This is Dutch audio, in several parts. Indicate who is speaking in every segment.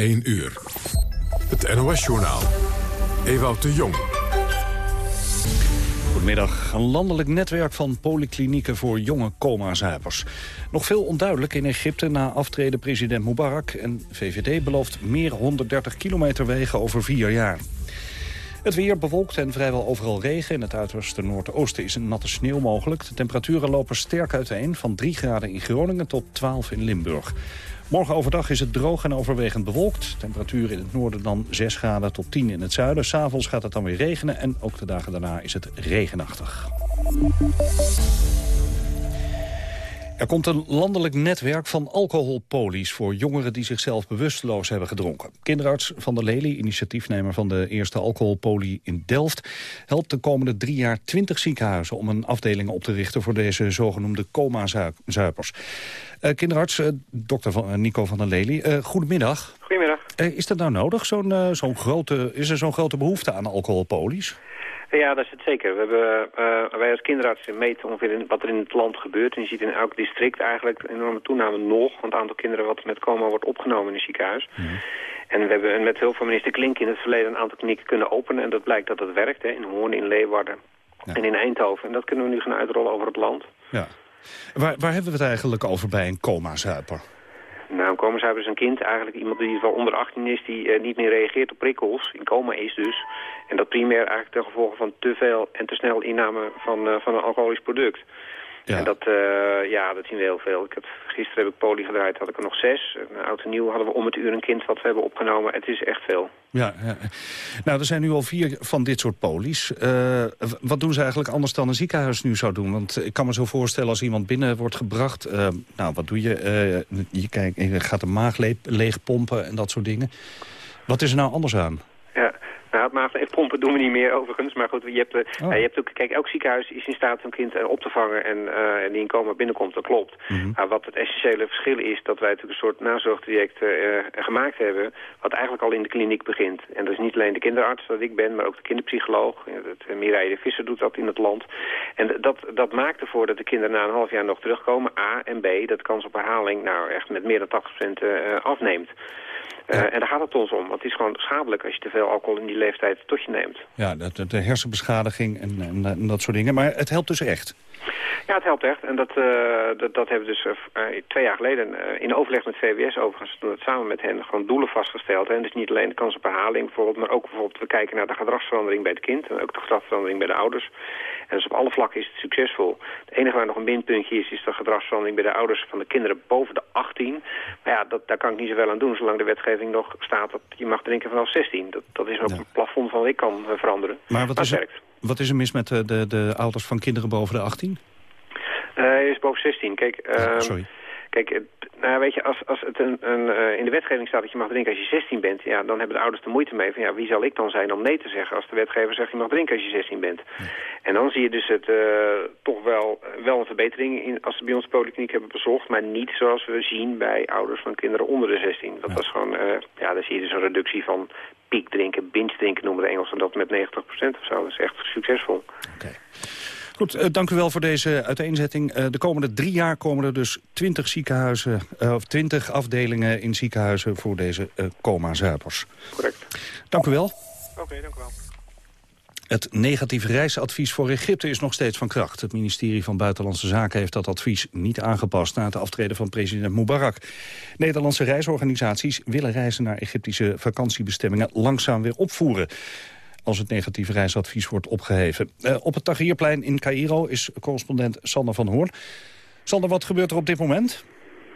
Speaker 1: 1 uur. Het NOS-journaal. Ewout de Jong.
Speaker 2: Goedemiddag. Een landelijk netwerk van polyklinieken voor jonge coma-zuipers. Nog veel onduidelijk in Egypte na aftreden president Mubarak... en VVD belooft meer 130 kilometer wegen over vier jaar. Het weer bewolkt en vrijwel overal regen. In het uiterste noordoosten is een natte sneeuw mogelijk. De temperaturen lopen sterk uiteen, van 3 graden in Groningen tot 12 in Limburg. Morgen overdag is het droog en overwegend bewolkt. Temperatuur in het noorden dan 6 graden tot 10 in het zuiden. S'avonds gaat het dan weer regenen en ook de dagen daarna is het regenachtig. Er komt een landelijk netwerk van alcoholpolies voor jongeren die zichzelf bewusteloos hebben gedronken. Kinderarts Van der Lely, initiatiefnemer van de eerste alcoholpolie in Delft, helpt de komende drie jaar twintig ziekenhuizen om een afdeling op te richten voor deze zogenoemde coma-zuipers. Uh, kinderarts, uh, dokter van, uh, Nico van der Lely, goedemiddag.
Speaker 3: Goedemiddag.
Speaker 2: is dat nou nodig, zo'n zo'n grote, is er zo'n grote behoefte aan alcoholpolies?
Speaker 3: Ja, dat is het zeker. We hebben, uh, wij als kinderartsen meten ongeveer wat er in het land gebeurt. En je ziet in elk district eigenlijk een enorme toename nog. Want het aantal kinderen wat met coma wordt opgenomen in het ziekenhuis. En we hebben met hulp van minister Klink in het verleden een aantal klinieken kunnen openen. En dat blijkt dat het werkt. Hè, in Hoorn, in Leeuwarden en in Eindhoven. En dat kunnen we nu gaan uitrollen over het land.
Speaker 2: Ja. Waar, waar hebben we het eigenlijk over bij een coma-zuiper?
Speaker 3: Nou, coma-zuiper is een kind, eigenlijk iemand die wel onder 18 is... die uh, niet meer reageert op prikkels, in coma is dus. En dat primair eigenlijk ten gevolge van te veel en te snel inname van, uh, van een alcoholisch product. Ja. En dat, uh, ja, dat zien we heel veel. Ik heb, gisteren heb ik poli gedraaid, had ik er nog zes. En oud en nieuw hadden we om het uur een kind wat we hebben opgenomen. Het is echt veel.
Speaker 2: Ja, ja. nou er zijn nu al vier van dit soort polies. Uh, wat doen ze eigenlijk anders dan een ziekenhuis nu zou doen? Want ik kan me zo voorstellen als iemand binnen wordt gebracht... Uh, nou, wat doe je? je, kijkt, je gaat de maag leeg pompen en dat soort dingen. Wat is er nou anders aan?
Speaker 3: Nou, het pompen doen we niet meer overigens. Maar goed, je hebt, uh, oh. je hebt ook, kijk, elk ziekenhuis is in staat een kind uh, op te vangen en uh, die in coma binnenkomt, dat klopt. Mm -hmm. wat het essentiële verschil is, dat wij natuurlijk een soort nazorgtraject gemaakt hebben, wat eigenlijk al in de kliniek begint. En dat is niet alleen de kinderarts, dat ik ben, maar ook de kinderpsycholoog. Het, Mireille de Visser doet dat in het land. En dat, dat maakt ervoor dat de kinderen na een half jaar nog terugkomen, A. En B, dat kans op herhaling nou echt met meer dan 80% afneemt. Uh, en daar gaat het ons om. Want het is gewoon schadelijk als je te veel alcohol in die leeftijd tot je neemt.
Speaker 2: Ja, de, de hersenbeschadiging en, en, en, dat soort dingen. Maar het helpt dus echt.
Speaker 3: Ja, het helpt echt. En dat, uh, dat, dat, hebben we dus uh, twee jaar geleden uh, in overleg met VWS overigens het samen met hen gewoon doelen vastgesteld. En dus niet alleen de kans op herhaling bijvoorbeeld, maar ook bijvoorbeeld we kijken naar de gedragsverandering bij het kind en ook de gedragsverandering bij de ouders. En dus op alle vlakken is het succesvol. Het enige waar nog een minpuntje is, is de gedragsverandering bij de ouders van de kinderen boven de 18. Maar ja, dat, daar kan ik niet zoveel aan doen, zolang de wetgeving nog staat dat je mag drinken vanaf 16. Dat, dat is ook een plafond van wat ik kan veranderen.
Speaker 2: Maar wat, is, er, wat is er mis met de, de, de ouders van kinderen boven de 18?
Speaker 3: hij is boven 16. Kijk,
Speaker 2: uh, sorry.
Speaker 3: Kijk, nou weet je, als, als het een, een, uh, in de wetgeving staat dat je mag drinken als je 16 bent, ja, dan hebben de ouders de moeite mee van ja, wie zal ik dan zijn om nee te zeggen als de wetgever zegt je mag drinken als je 16 bent. En dan zie je dus het uh, toch wel, wel een verbetering in, als ze bij ons polykliniek hebben bezocht, maar niet zoals we zien bij ouders van kinderen onder de 16. Dat ja. was gewoon, uh, ja, dan zie je dus een reductie van piekdrinken, binge drinken noemen de Engelsen dat met 90% of zo. Dat is echt succesvol.
Speaker 2: Oké. Okay. Goed, uh, dank u wel voor deze uiteenzetting. Uh, de komende drie jaar komen er dus twintig ziekenhuizen, uh, of twintig afdelingen in ziekenhuizen voor deze coma-zuipers.
Speaker 3: Correct.
Speaker 2: Dank u wel.
Speaker 3: Oké, okay, dank u wel.
Speaker 2: Het negatieve reisadvies voor Egypte is nog steeds van kracht. Het ministerie van Buitenlandse Zaken heeft dat advies niet aangepast... na het aftreden van president Mubarak. Nederlandse reisorganisaties willen reizen naar Egyptische vakantiebestemmingen langzaam weer opvoeren als het negatieve reisadvies wordt opgeheven. Uh, op het Tahrirplein in Cairo is correspondent Sander van Hoorn. Sander, wat gebeurt er op dit moment?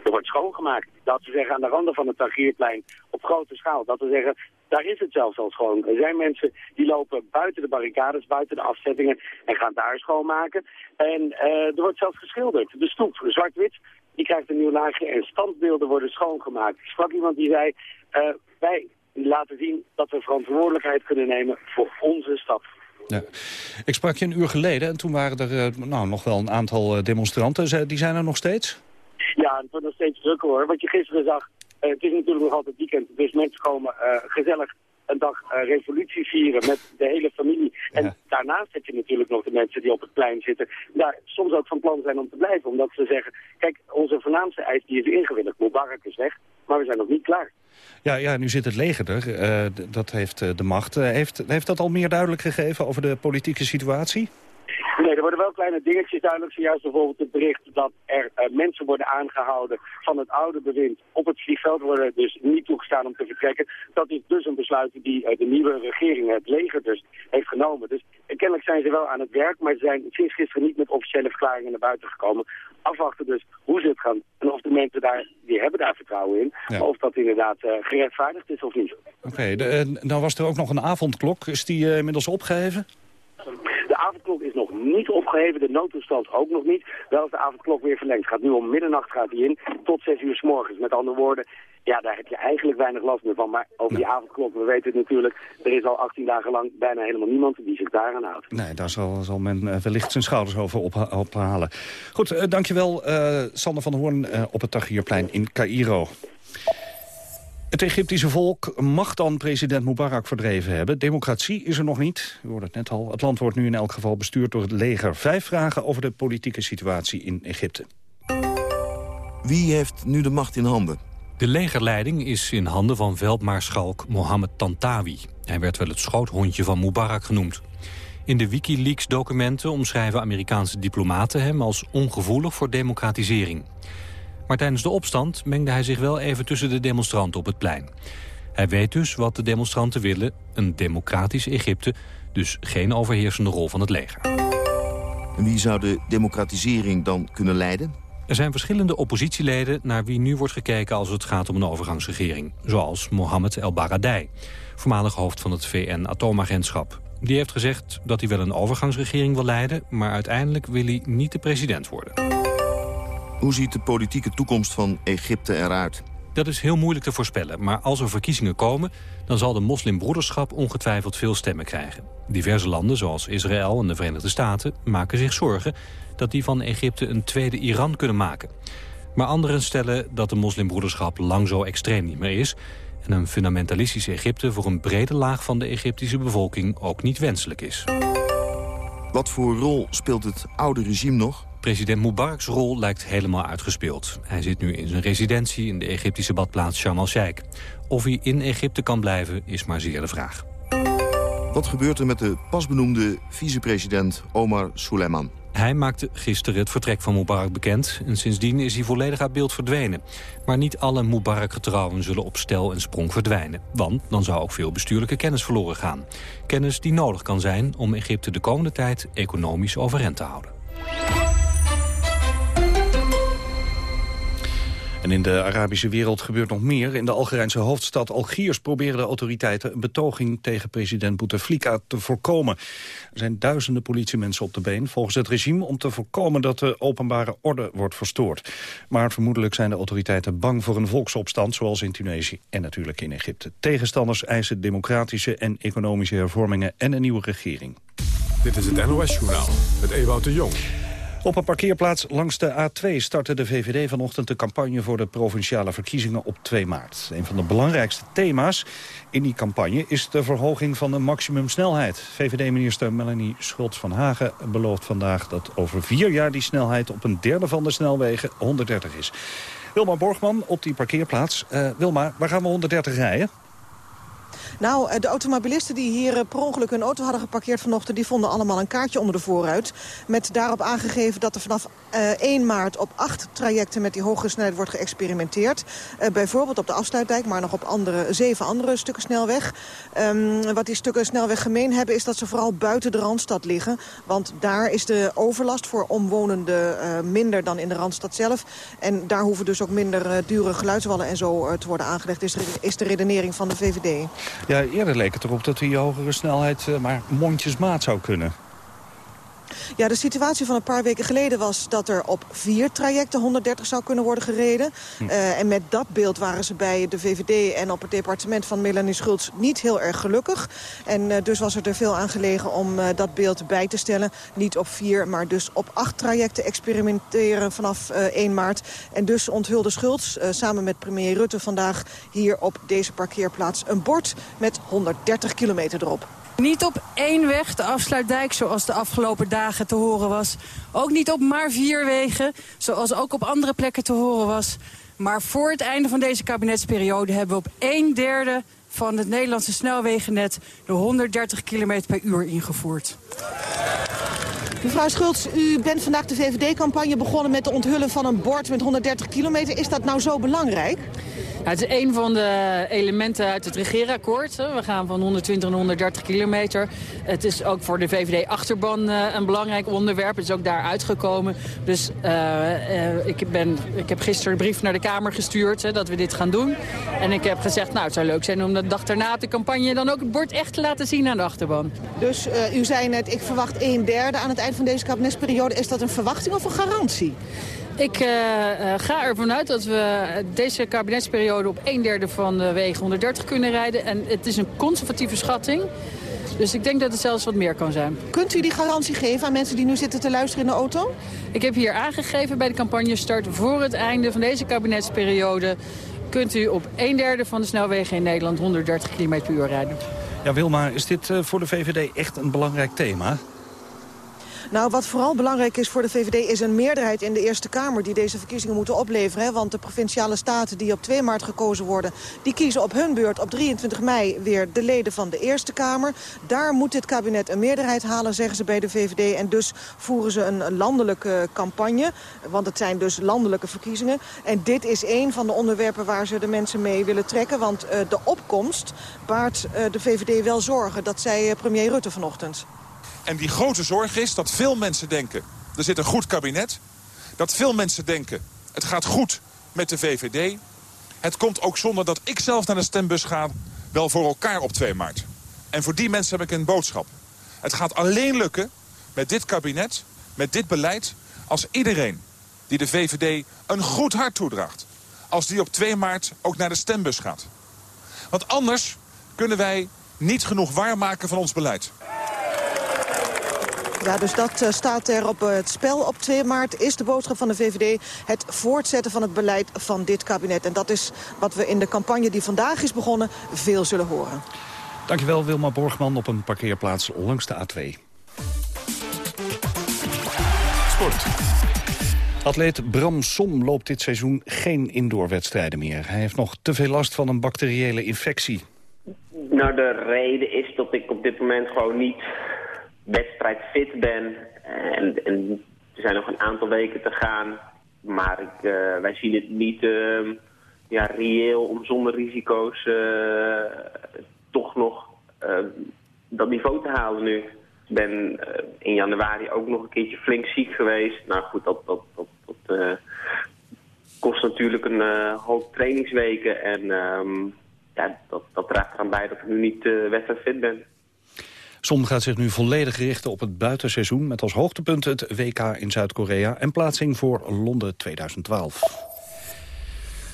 Speaker 4: Er wordt schoongemaakt. Dat we zeggen aan de randen van het Tahrirplein op grote schaal. Dat we zeggen, daar is het zelfs al schoon. Er zijn mensen die lopen buiten de barricades, buiten de afzettingen en gaan daar schoonmaken. En uh, er wordt zelfs geschilderd. De stoep, zwart-wit, die krijgt een nieuw laagje en standbeelden worden schoongemaakt. Ik sprak iemand die zei, uh, wij laten zien dat we verantwoordelijkheid kunnen nemen voor onze stad.
Speaker 2: Ja. Ik sprak je een uur geleden en toen waren er uh, nou, nog wel een aantal uh, demonstranten. Die zijn er nog steeds?
Speaker 4: Ja, het wordt nog steeds drukker hoor. Wat je gisteren zag, uh, het is natuurlijk nog altijd weekend. Dus mensen komen gezellig een dag revolutie vieren met de hele familie. En daarnaast heb je natuurlijk nog de mensen die op het plein zitten. Daar soms ook van plan zijn om te blijven. Omdat ze zeggen, kijk, onze voornaamste eis die is ingewilligd. Mubarak is weg, maar we zijn nog niet klaar.
Speaker 2: Ja, ja, nu zit het leger er. dat heeft de macht. heeft, heeft dat al meer duidelijk gegeven over de politieke situatie?
Speaker 4: Nee, er worden wel kleine dingetjes duidelijk. Zojuist bijvoorbeeld het bericht dat er uh, mensen worden aangehouden van het oude bewind. Op het vliegveld worden dus niet toegestaan om te vertrekken. Dat is dus een besluit die uh, de nieuwe regering, het leger dus, heeft genomen. Dus uh, kennelijk zijn ze wel aan het werk, maar ze zijn sinds gisteren niet met officiële verklaringen naar buiten gekomen. Afwachten dus hoe ze het gaan en of de mensen daar, die hebben daar vertrouwen in. Ja. Of dat inderdaad gerechtvaardigd is of niet.
Speaker 2: Oké, okay, nou was er ook nog een avondklok. Is die inmiddels opgeheven?
Speaker 4: De avondklok is nog niet opgeheven, de noodtoestand ook nog niet. Wel is de avondklok weer verlengd. Gaat nu om middernacht gaat die in, tot 6 uur s morgens. Met andere woorden, ja, daar heb je eigenlijk weinig last meer van. Maar over die avondklok, we weten het natuurlijk... er is al 18 dagen lang bijna helemaal niemand die zich daaraan houdt.
Speaker 2: Nee, daar zal, zal men uh, wellicht zijn schouders over ophalen. Goed, uh, dankjewel uh, Sander van der Hoorn op het Tahrirplein in Cairo. Het Egyptische volk mag dan president Mubarak verdreven hebben. Democratie is er nog niet. U hoorde het net al. Het land wordt nu in elk geval bestuurd door het leger. Vijf vragen over de politieke situatie in Egypte.
Speaker 5: Wie heeft nu de macht in handen?
Speaker 6: De legerleiding is in handen van veldmaarschalk Mohammed Tantawi. Hij werd wel het schoothondje van Mubarak genoemd. In de Wikileaks-documenten omschrijven Amerikaanse diplomaten hem als ongevoelig voor democratisering. Maar tijdens de opstand mengde hij zich wel even tussen de demonstranten op het plein. Hij weet dus wat de demonstranten willen, een democratisch Egypte... dus geen overheersende rol van het leger.
Speaker 5: En wie zou de democratisering dan kunnen leiden?
Speaker 6: Er zijn verschillende oppositieleden naar wie nu wordt gekeken als het gaat om een overgangsregering. Zoals Mohammed El Baradei, voormalig hoofd van het VN-atoomagentschap. Die heeft gezegd dat hij wel een overgangsregering wil leiden... maar uiteindelijk wil hij niet de president worden.
Speaker 5: Hoe ziet de politieke toekomst van Egypte eruit?
Speaker 6: Dat is heel moeilijk te voorspellen, maar als er verkiezingen komen... dan zal de moslimbroederschap ongetwijfeld veel stemmen krijgen. Diverse landen, zoals Israël en de Verenigde Staten... maken zich zorgen dat die van Egypte een tweede Iran kunnen maken. Maar anderen stellen dat de moslimbroederschap lang zo extreem niet meer is... en een fundamentalistisch Egypte voor een brede laag van de Egyptische bevolking ook niet wenselijk is.
Speaker 5: Wat voor rol speelt het oude regime nog?
Speaker 6: President Mubarak's rol lijkt helemaal uitgespeeld. Hij zit nu in zijn residentie in de Egyptische badplaats Sharm el-Sheikh. Of hij in Egypte kan blijven, is maar zeer de vraag.
Speaker 5: Wat gebeurt er met de pasbenoemde vicepresident Omar Suleiman?
Speaker 6: Hij maakte gisteren het vertrek van Mubarak bekend... en sindsdien is hij volledig uit beeld verdwenen. Maar niet alle Mubarak-getrouwen zullen op stel en sprong verdwijnen. Want dan zou ook veel bestuurlijke kennis verloren gaan. Kennis die nodig kan zijn om Egypte de komende tijd economisch overeind te houden.
Speaker 2: En in de Arabische wereld gebeurt nog meer. In de Algerijnse hoofdstad Algiers proberen de autoriteiten... een betoging tegen president Bouteflika te voorkomen. Er zijn duizenden politiemensen op de been volgens het regime... om te voorkomen dat de openbare orde wordt verstoord. Maar vermoedelijk zijn de autoriteiten bang voor een volksopstand... zoals in Tunesië en natuurlijk in Egypte. Tegenstanders eisen democratische en economische hervormingen... en een nieuwe regering.
Speaker 1: Dit is het NOS-journaal met Ewout de Jong.
Speaker 2: Op een parkeerplaats langs de A2 startte de VVD vanochtend de campagne voor de provinciale verkiezingen op 2 maart. Een van de belangrijkste thema's in die campagne is de verhoging van de maximumsnelheid. VVD-minister Melanie Schultz van Hagen belooft vandaag dat over vier jaar die snelheid op een derde van de snelwegen 130 is. Wilma Borgman op die parkeerplaats. Uh, Wilma, waar gaan we 130 rijden?
Speaker 7: Nou, eh, de automobilisten die hier eh, per ongeluk hun auto hadden geparkeerd vanochtend... die vonden allemaal een kaartje onder de voorruit. Met daarop aangegeven dat er vanaf 1 eh, maart op acht trajecten... met die hoge snelheid wordt geëxperimenteerd. bijvoorbeeld op de afsluitdijk, maar nog op andere, zeven andere stukken snelweg. Um, wat die stukken snelweg gemeen hebben... is dat ze vooral buiten de Randstad liggen. Want daar is de overlast voor omwonenden minder dan in de Randstad zelf. En daar hoeven dus ook minder dure geluidswallen en zo te worden aangelegd... Is de redenering van de VVD.
Speaker 2: Ja, eerder leek het erop dat die hogere snelheid uh, maar mondjesmaat zou kunnen.
Speaker 7: Ja, de situatie van een paar weken geleden was dat er op vier trajecten 130 zou kunnen worden gereden. Hm. Uh, en met dat beeld waren ze bij de VVD en op het departement van Melanie Schultz niet heel erg gelukkig. En uh, dus was er er veel aan gelegen om uh, dat beeld bij te stellen. Niet op vier, maar dus op acht trajecten experimenteren vanaf 1 maart. En dus onthulde Schultz samen met premier Rutte vandaag hier op deze parkeerplaats een bord met 130 kilometer erop.
Speaker 8: Niet op één weg, de afsluitdijk, zoals de afgelopen dagen te horen was. Ook niet op maar vier wegen, zoals ook op andere plekken te horen was. Maar voor het einde van deze kabinetsperiode hebben we op een derde van het Nederlandse snelwegennet de 130 km per uur ingevoerd.
Speaker 7: Mevrouw Schultz, u bent vandaag de VVD-campagne begonnen met de onthullen van een bord met 130 kilometer. Is dat nou zo belangrijk?
Speaker 8: Het is een van de elementen uit het regeerakkoord. We gaan van 120 naar 130 kilometer. Het is ook voor de VVD-achterban eh, een belangrijk onderwerp. Het is ook daar uitgekomen. Dus uh, uh, ik, ben, ik heb gisteren een brief naar de Kamer gestuurd dat we dit gaan doen. En ik heb gezegd, nou het zou leuk zijn om de dag daarna de campagne dan ook het bord echt te laten zien aan de achterban.
Speaker 7: Dus u zei net, ik verwacht een derde aan het eind van deze kabinetsperiode. Is dat een verwachting of een garantie?
Speaker 8: Ik uh, ga ervan uit dat we deze kabinetsperiode op een derde van de wegen 130 kunnen rijden. En het is een conservatieve schatting. Dus ik denk dat het zelfs wat meer kan zijn.
Speaker 7: Kunt u die garantie geven aan mensen die nu zitten te luisteren in de auto?
Speaker 8: Ik heb hier aangegeven bij de campagne start voor het einde van deze kabinetsperiode... kunt u op een derde van de snelwegen in Nederland 130 km per uur rijden.
Speaker 2: Ja, Wilma, is dit voor de VVD echt een belangrijk thema?
Speaker 7: Nou, wat vooral belangrijk is voor de VVD is een meerderheid in de Eerste Kamer... die deze verkiezingen moeten opleveren. Hè? Want de provinciale staten die op 2 maart gekozen worden... die kiezen op hun beurt op 23 mei weer de leden van de Eerste Kamer. Daar moet dit kabinet een meerderheid halen, zeggen ze bij de VVD. En dus voeren ze een landelijke campagne. Want het zijn dus landelijke verkiezingen. En dit is een van de onderwerpen waar ze de mensen mee willen trekken. Want uh, de opkomst baart uh, de VVD wel zorgen. Dat zei uh, premier Rutte vanochtend.
Speaker 9: En die grote zorg is dat veel mensen denken... er zit een goed kabinet. Dat veel mensen denken, het gaat goed met de VVD. Het komt ook zonder dat ik zelf naar de stembus ga... wel voor elkaar op 2 maart. En voor die mensen heb ik een boodschap. Het gaat alleen lukken met dit kabinet, met dit beleid... als iedereen die de VVD een goed hart toedraagt... als die op 2 maart ook naar de stembus gaat. Want anders kunnen wij niet genoeg waarmaken van ons beleid.
Speaker 7: Ja, dus dat uh, staat er op uh, het spel op 2 maart. Is de boodschap van de VVD het voortzetten van het beleid van dit kabinet. En dat is wat we in de campagne die vandaag is begonnen veel zullen horen.
Speaker 2: Dankjewel Wilma Borgman op een parkeerplaats langs de A2. Sport. Atleet Bram Som loopt dit seizoen geen indoorwedstrijden meer. Hij heeft nog te veel last van een bacteriële infectie.
Speaker 10: Nou, de reden is dat ik op dit moment gewoon niet wedstrijdfit ben. En, er zijn nog een aantal weken te gaan. Maar ik, uh, wij zien het niet uh, ja, reëel om zonder risico's uh, toch nog dat niveau te halen nu. Ik ben in januari ook nog een keertje flink ziek geweest. Nou goed, dat, dat, dat, kost natuurlijk een hoop trainingsweken. En um, ja, dat, dat draagt eraan bij dat ik nu niet wedstrijdfit ben.
Speaker 2: Som gaat zich nu volledig richten op het buitenseizoen... met als hoogtepunt het WK in Zuid-Korea... en plaatsing voor Londen 2012.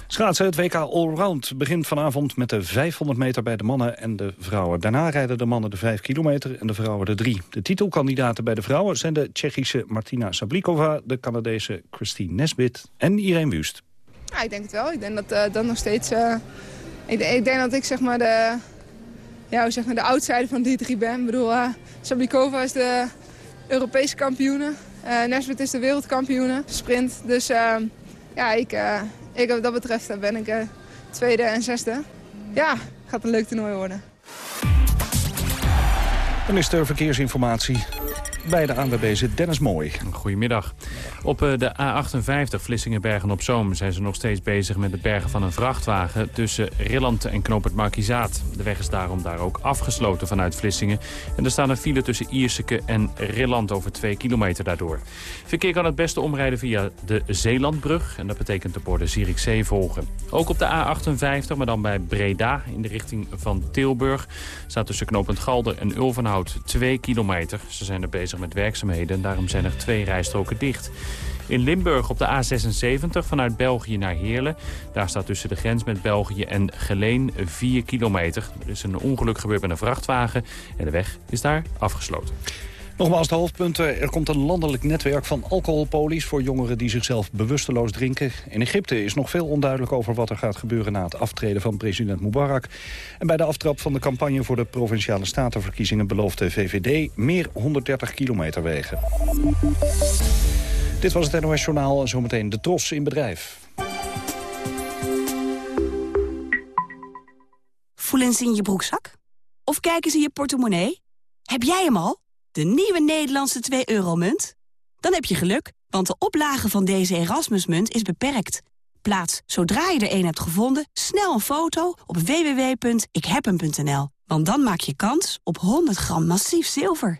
Speaker 2: Schaatsen, het WK Allround begint vanavond met de 500 meter bij de mannen en de vrouwen. Daarna rijden de mannen de 5 kilometer en de vrouwen de 3. De titelkandidaten bij de vrouwen zijn de Tsjechische Martina Sablikova... de Canadese Christine Nesbit en Irene Wust.
Speaker 11: Ja, ik denk het wel. Ik denk dat uh, dat nog steeds... Uh, ik, ik, denk dat ik zeg maar de, ja, zeg maar, de outsider van die drie ben. Ik bedoel, uh, Sablikova is de Europese kampioene. Uh, is de wereldkampioene, sprint. Dus uh, ja, ik, ik, wat dat betreft ben ik tweede en zesde. Ja, gaat een leuk toernooi worden.
Speaker 2: Dan is er verkeersinformatie bij de ANWB zit Dennis Mooi.
Speaker 6: Goedemiddag. Op eh, de A58 Vlissingen-Bergen-op-Zoom zijn ze nog steeds bezig met het bergen van een vrachtwagen tussen Rilland en Knoopert Markizaat. De weg is daarom daar ook afgesloten vanuit Vlissingen. En er staat een file tussen Ierseke en Rilland over 2 kilometer daardoor. Verkeer kan het beste omrijden via de Zeelandbrug en dat betekent de borden Zierikzee volgen. Ook op de A58, maar dan bij Breda in de richting van Tilburg, staat tussen Knoopend Galder en Ulvenhout 2 kilometer. Ze zijn er bezig met werkzaamheden en daarom zijn er twee rijstroken dicht. In Limburg op de A76 vanuit België naar Heerlen. Daar staat tussen de grens met België en Geleen 4 kilometer. Er is een ongeluk gebeurd met een vrachtwagen en de weg is daar afgesloten.
Speaker 2: Nogmaals de hoofdpunten. Er komt een landelijk netwerk van alcoholpolies... voor jongeren die zichzelf bewusteloos drinken. In Egypte is nog veel onduidelijk over wat er gaat gebeuren... na het aftreden van president Mubarak. En bij de aftrap van de campagne voor de Provinciale Statenverkiezingen... belooft de VVD meer 130 kilometer wegen. Dit was het NOS Journaal en zometeen de Tros in bedrijf.
Speaker 12: Voelen ze in je broekzak? Of kijken ze in je portemonnee? Heb jij hem al? De nieuwe Nederlandse 2-euro-munt? Dan heb je geluk, want de oplage van deze Erasmusmunt is beperkt. Plaats, zodra je er een hebt gevonden, snel een foto op www.ikhebhem.nl. Want dan maak je kans op 100 gram massief zilver.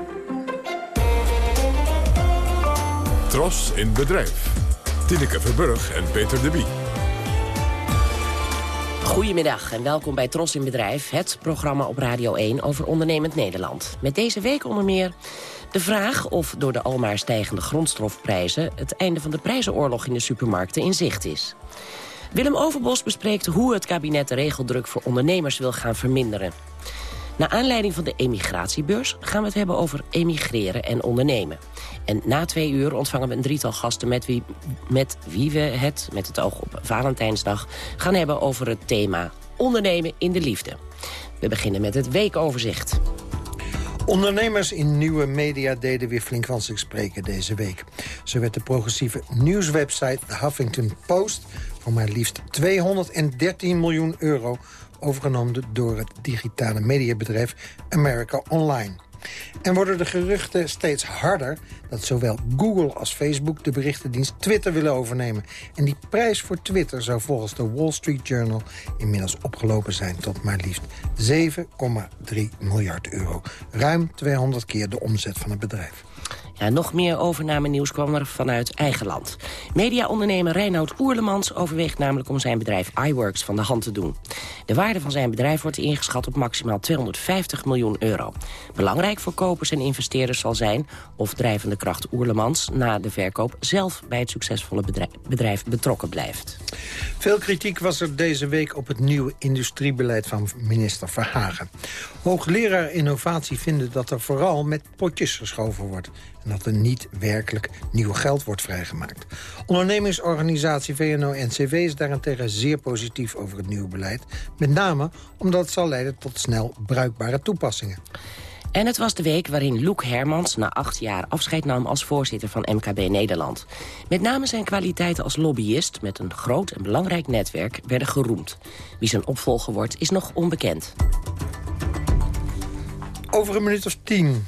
Speaker 1: Tros in bedrijf. Tineke Verburg en Peter de Bie.
Speaker 13: Goedemiddag en welkom bij Tros in Bedrijf, het programma op Radio 1 over ondernemend Nederland. Met deze week onder meer de vraag of door de almaar stijgende grondstofprijzen... het einde van de prijzenoorlog in de supermarkten in zicht is. Willem Overbos bespreekt hoe het kabinet de regeldruk voor ondernemers wil gaan verminderen. Na aanleiding van de emigratiebeurs gaan we het hebben over emigreren en ondernemen. En na twee uur ontvangen we een drietal gasten met wie, met wie we het, met het oog op Valentijnsdag, gaan hebben over het thema ondernemen in de liefde. We beginnen met het weekoverzicht.
Speaker 14: Ondernemers in nieuwe media deden weer flink van zich spreken deze week. Zo werd de progressieve nieuwswebsite The Huffington Post... voor maar liefst 213 miljoen euro overgenomen door het digitale mediabedrijf America Online. En worden de geruchten steeds harder dat zowel Google als Facebook de berichtendienst Twitter willen overnemen. En die prijs voor Twitter zou volgens de Wall Street Journal inmiddels opgelopen zijn tot maar liefst 7,3 miljard euro. Ruim 200 keer de omzet van het bedrijf.
Speaker 13: Nog meer overname-nieuws kwam er vanuit eigen land. Mediaondernemer Reinoud Oerlemans overweegt namelijk om zijn bedrijf iWorks van de hand te doen. De waarde van zijn bedrijf wordt ingeschat op maximaal 250 miljoen euro. Belangrijk voor kopers en investeerders zal zijn of drijvende kracht Oerlemans na de verkoop zelf bij het succesvolle bedrijf, bedrijf betrokken blijft.
Speaker 14: Veel kritiek was er deze week op het nieuwe industriebeleid van minister Verhagen. Hoogleraar innovatie vinden dat er vooral met potjes geschoven wordt en dat er niet werkelijk nieuw geld wordt vrijgemaakt. Ondernemingsorganisatie VNO-NCW is daarentegen zeer positief over het nieuwe beleid. Met name omdat het zal leiden tot snel bruikbare toepassingen.
Speaker 13: En het was de week waarin Loek Hermans na acht jaar afscheid nam als voorzitter van MKB Nederland. Met name zijn kwaliteiten als lobbyist met een groot en belangrijk netwerk werden geroemd. Wie zijn opvolger wordt is nog onbekend.
Speaker 14: Over een minuut of tien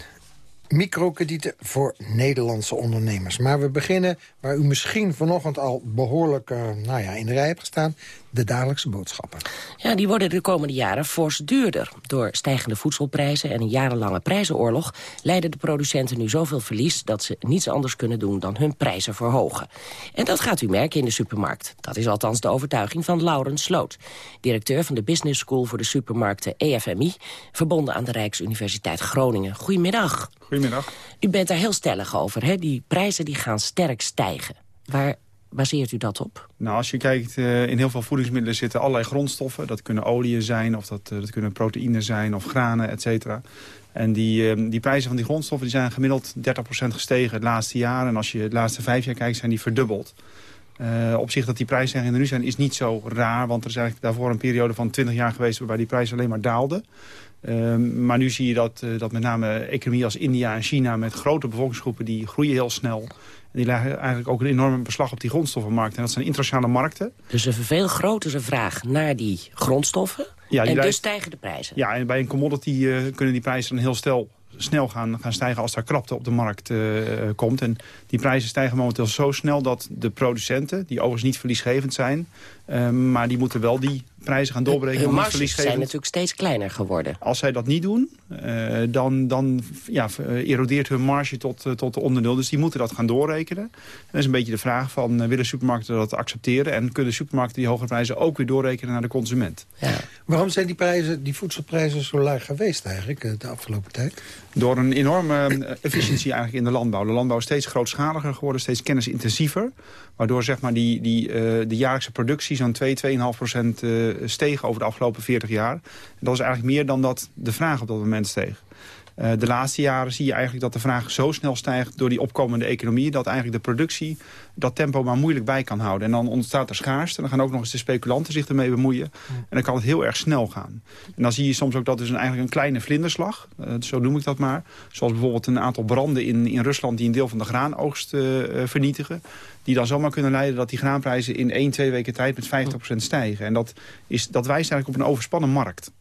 Speaker 14: microkredieten voor Nederlandse ondernemers. Maar we beginnen waar u misschien vanochtend al behoorlijk uh, nou ja, in de rij hebt gestaan de dagelijkse boodschappen.
Speaker 13: Ja, die worden de komende jaren fors duurder. Door stijgende voedselprijzen en een jarenlange prijzenoorlog... leiden de producenten nu zoveel verlies... dat ze niets anders kunnen doen dan hun prijzen verhogen. En dat gaat u merken in de supermarkt. Dat is althans de overtuiging van Laurens Sloot. Directeur van de Business School voor de supermarkten EFMI... verbonden aan de Rijksuniversiteit Groningen. Goedemiddag.
Speaker 15: Goedemiddag.
Speaker 13: U bent daar heel stellig over, hè? Die prijzen die gaan sterk stijgen. Waar baseert u dat op?
Speaker 15: Nou, als je kijkt, uh, in heel veel voedingsmiddelen zitten allerlei grondstoffen. Dat kunnen oliën zijn, of dat, uh, dat kunnen proteïnen zijn, of granen, et cetera. En die, uh, die prijzen van die grondstoffen die zijn gemiddeld 30% gestegen het laatste jaar. En als je de laatste vijf jaar kijkt, zijn die verdubbeld. op zich dat die prijsstijgingen er nu zijn, is niet zo raar. Want er is eigenlijk daarvoor een periode van 20 jaar geweest... waarbij die prijzen alleen maar daalden. Ehm, maar nu zie je dat, dat met name economieën als India en China... met grote bevolkingsgroepen, die groeien heel snel die leggen eigenlijk ook een enorme beslag op die grondstoffenmarkt. En dat zijn internationale markten.
Speaker 13: Dus een veel grotere vraag naar die grondstoffen. Ja, die en dus stijgen de prijzen.
Speaker 15: Ja, en bij een commodity uh, kunnen die prijzen dan heel stel snel gaan, gaan stijgen als daar krapte op de markt uh, komt. En die prijzen stijgen momenteel zo snel dat de producenten, die overigens niet verliesgevend zijn... Uh, maar die moeten wel die prijzen gaan doorbreken.
Speaker 13: Hun marges zijn natuurlijk steeds kleiner geworden.
Speaker 15: Als zij dat niet doen, uh, dan, dan ja, erodeert hun marge tot, tot de ondernul. Dus die moeten dat gaan doorrekenen. En dat is een beetje de vraag van, willen supermarkten dat accepteren? En kunnen supermarkten die hogere prijzen ook weer doorrekenen naar de consument?
Speaker 14: Ja. Waarom zijn die, prijzen, die voedselprijzen zo laag geweest eigenlijk eh, de afgelopen tijd?
Speaker 15: Door een enorme eh, efficiëntie eigenlijk in de landbouw. De landbouw is steeds grootschaliger geworden, steeds kennisintensiever. Waardoor zeg maar, die, die, uh, de jaarlijkse productie zo'n 2, 2,5 procent uh, steeg over de afgelopen 40 jaar. En dat is eigenlijk meer dan dat de vraag op dat moment steeg. Uh, de laatste jaren zie je eigenlijk dat de vraag zo snel stijgt door die opkomende economie... dat eigenlijk de productie dat tempo maar moeilijk bij kan houden. En dan ontstaat er schaarste. Dan gaan ook nog eens de speculanten zich ermee bemoeien. En dan kan het heel erg snel gaan. En dan zie je soms ook dat dus een, eigenlijk een kleine vlinderslag. Uh, zo noem ik dat maar. Zoals bijvoorbeeld een aantal branden in, in Rusland... die een deel van de graanoogst uh, vernietigen. Die dan zomaar kunnen leiden dat die graanprijzen in 1, 2 weken tijd met 50% stijgen. En dat, is, dat wijst eigenlijk op een overspannen markt.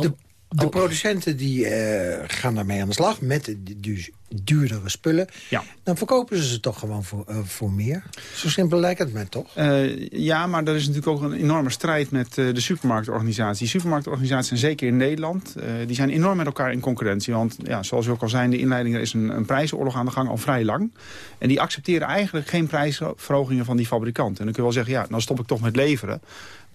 Speaker 14: De de producenten die uh, gaan daarmee aan de slag met de du duurdere spullen.
Speaker 15: Ja.
Speaker 14: Dan verkopen ze ze toch gewoon voor, uh, voor meer. Zo simpel lijkt het mij toch?
Speaker 15: Uh, ja, maar er is natuurlijk ook een enorme strijd met de supermarktorganisaties. Die supermarktorganisaties zijn zeker in Nederland. die zijn enorm met elkaar in concurrentie. Want ja, zoals we ook al zijn, de inleiding er is een, een prijzenoorlog aan de gang al vrij lang. En die accepteren eigenlijk geen prijsverhogingen van die fabrikanten. En dan kun je wel zeggen, ja, dan stop ik toch met leveren.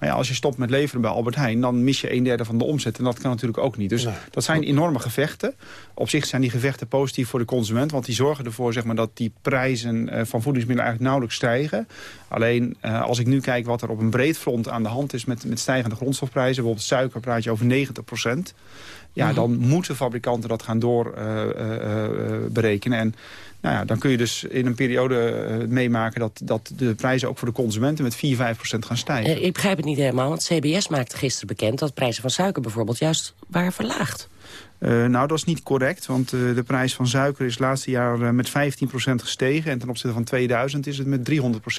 Speaker 15: Maar ja, als je stopt met leveren bij Albert Heijn... dan mis je een derde van de omzet. En dat kan natuurlijk ook niet. Dus
Speaker 14: nee.
Speaker 15: dat zijn enorme gevechten. Op zich zijn die gevechten positief voor de consument. Want die zorgen ervoor zeg maar, dat die prijzen uh, van voedingsmiddelen eigenlijk nauwelijks stijgen. Alleen uh, als ik nu kijk wat er op een breed front aan de hand is... met, met stijgende grondstofprijzen. Bijvoorbeeld suiker praat je over 90 procent. Ja,
Speaker 14: Mhm.
Speaker 15: dan moeten fabrikanten dat gaan doorberekenen. en nou ja, dan kun je dus in een periode uh, meemaken... Dat, dat de prijzen ook voor de consumenten met 4, 5 procent gaan stijgen.
Speaker 13: Eh, ik begrijp het niet helemaal, want CBS maakte gisteren bekend... dat prijzen van suiker bijvoorbeeld juist waren verlaagd.
Speaker 15: Uh, nou, dat is niet correct, want uh, de prijs van suiker is laatste jaar uh, met 15% gestegen. En ten opzichte van 2000 is het met 300%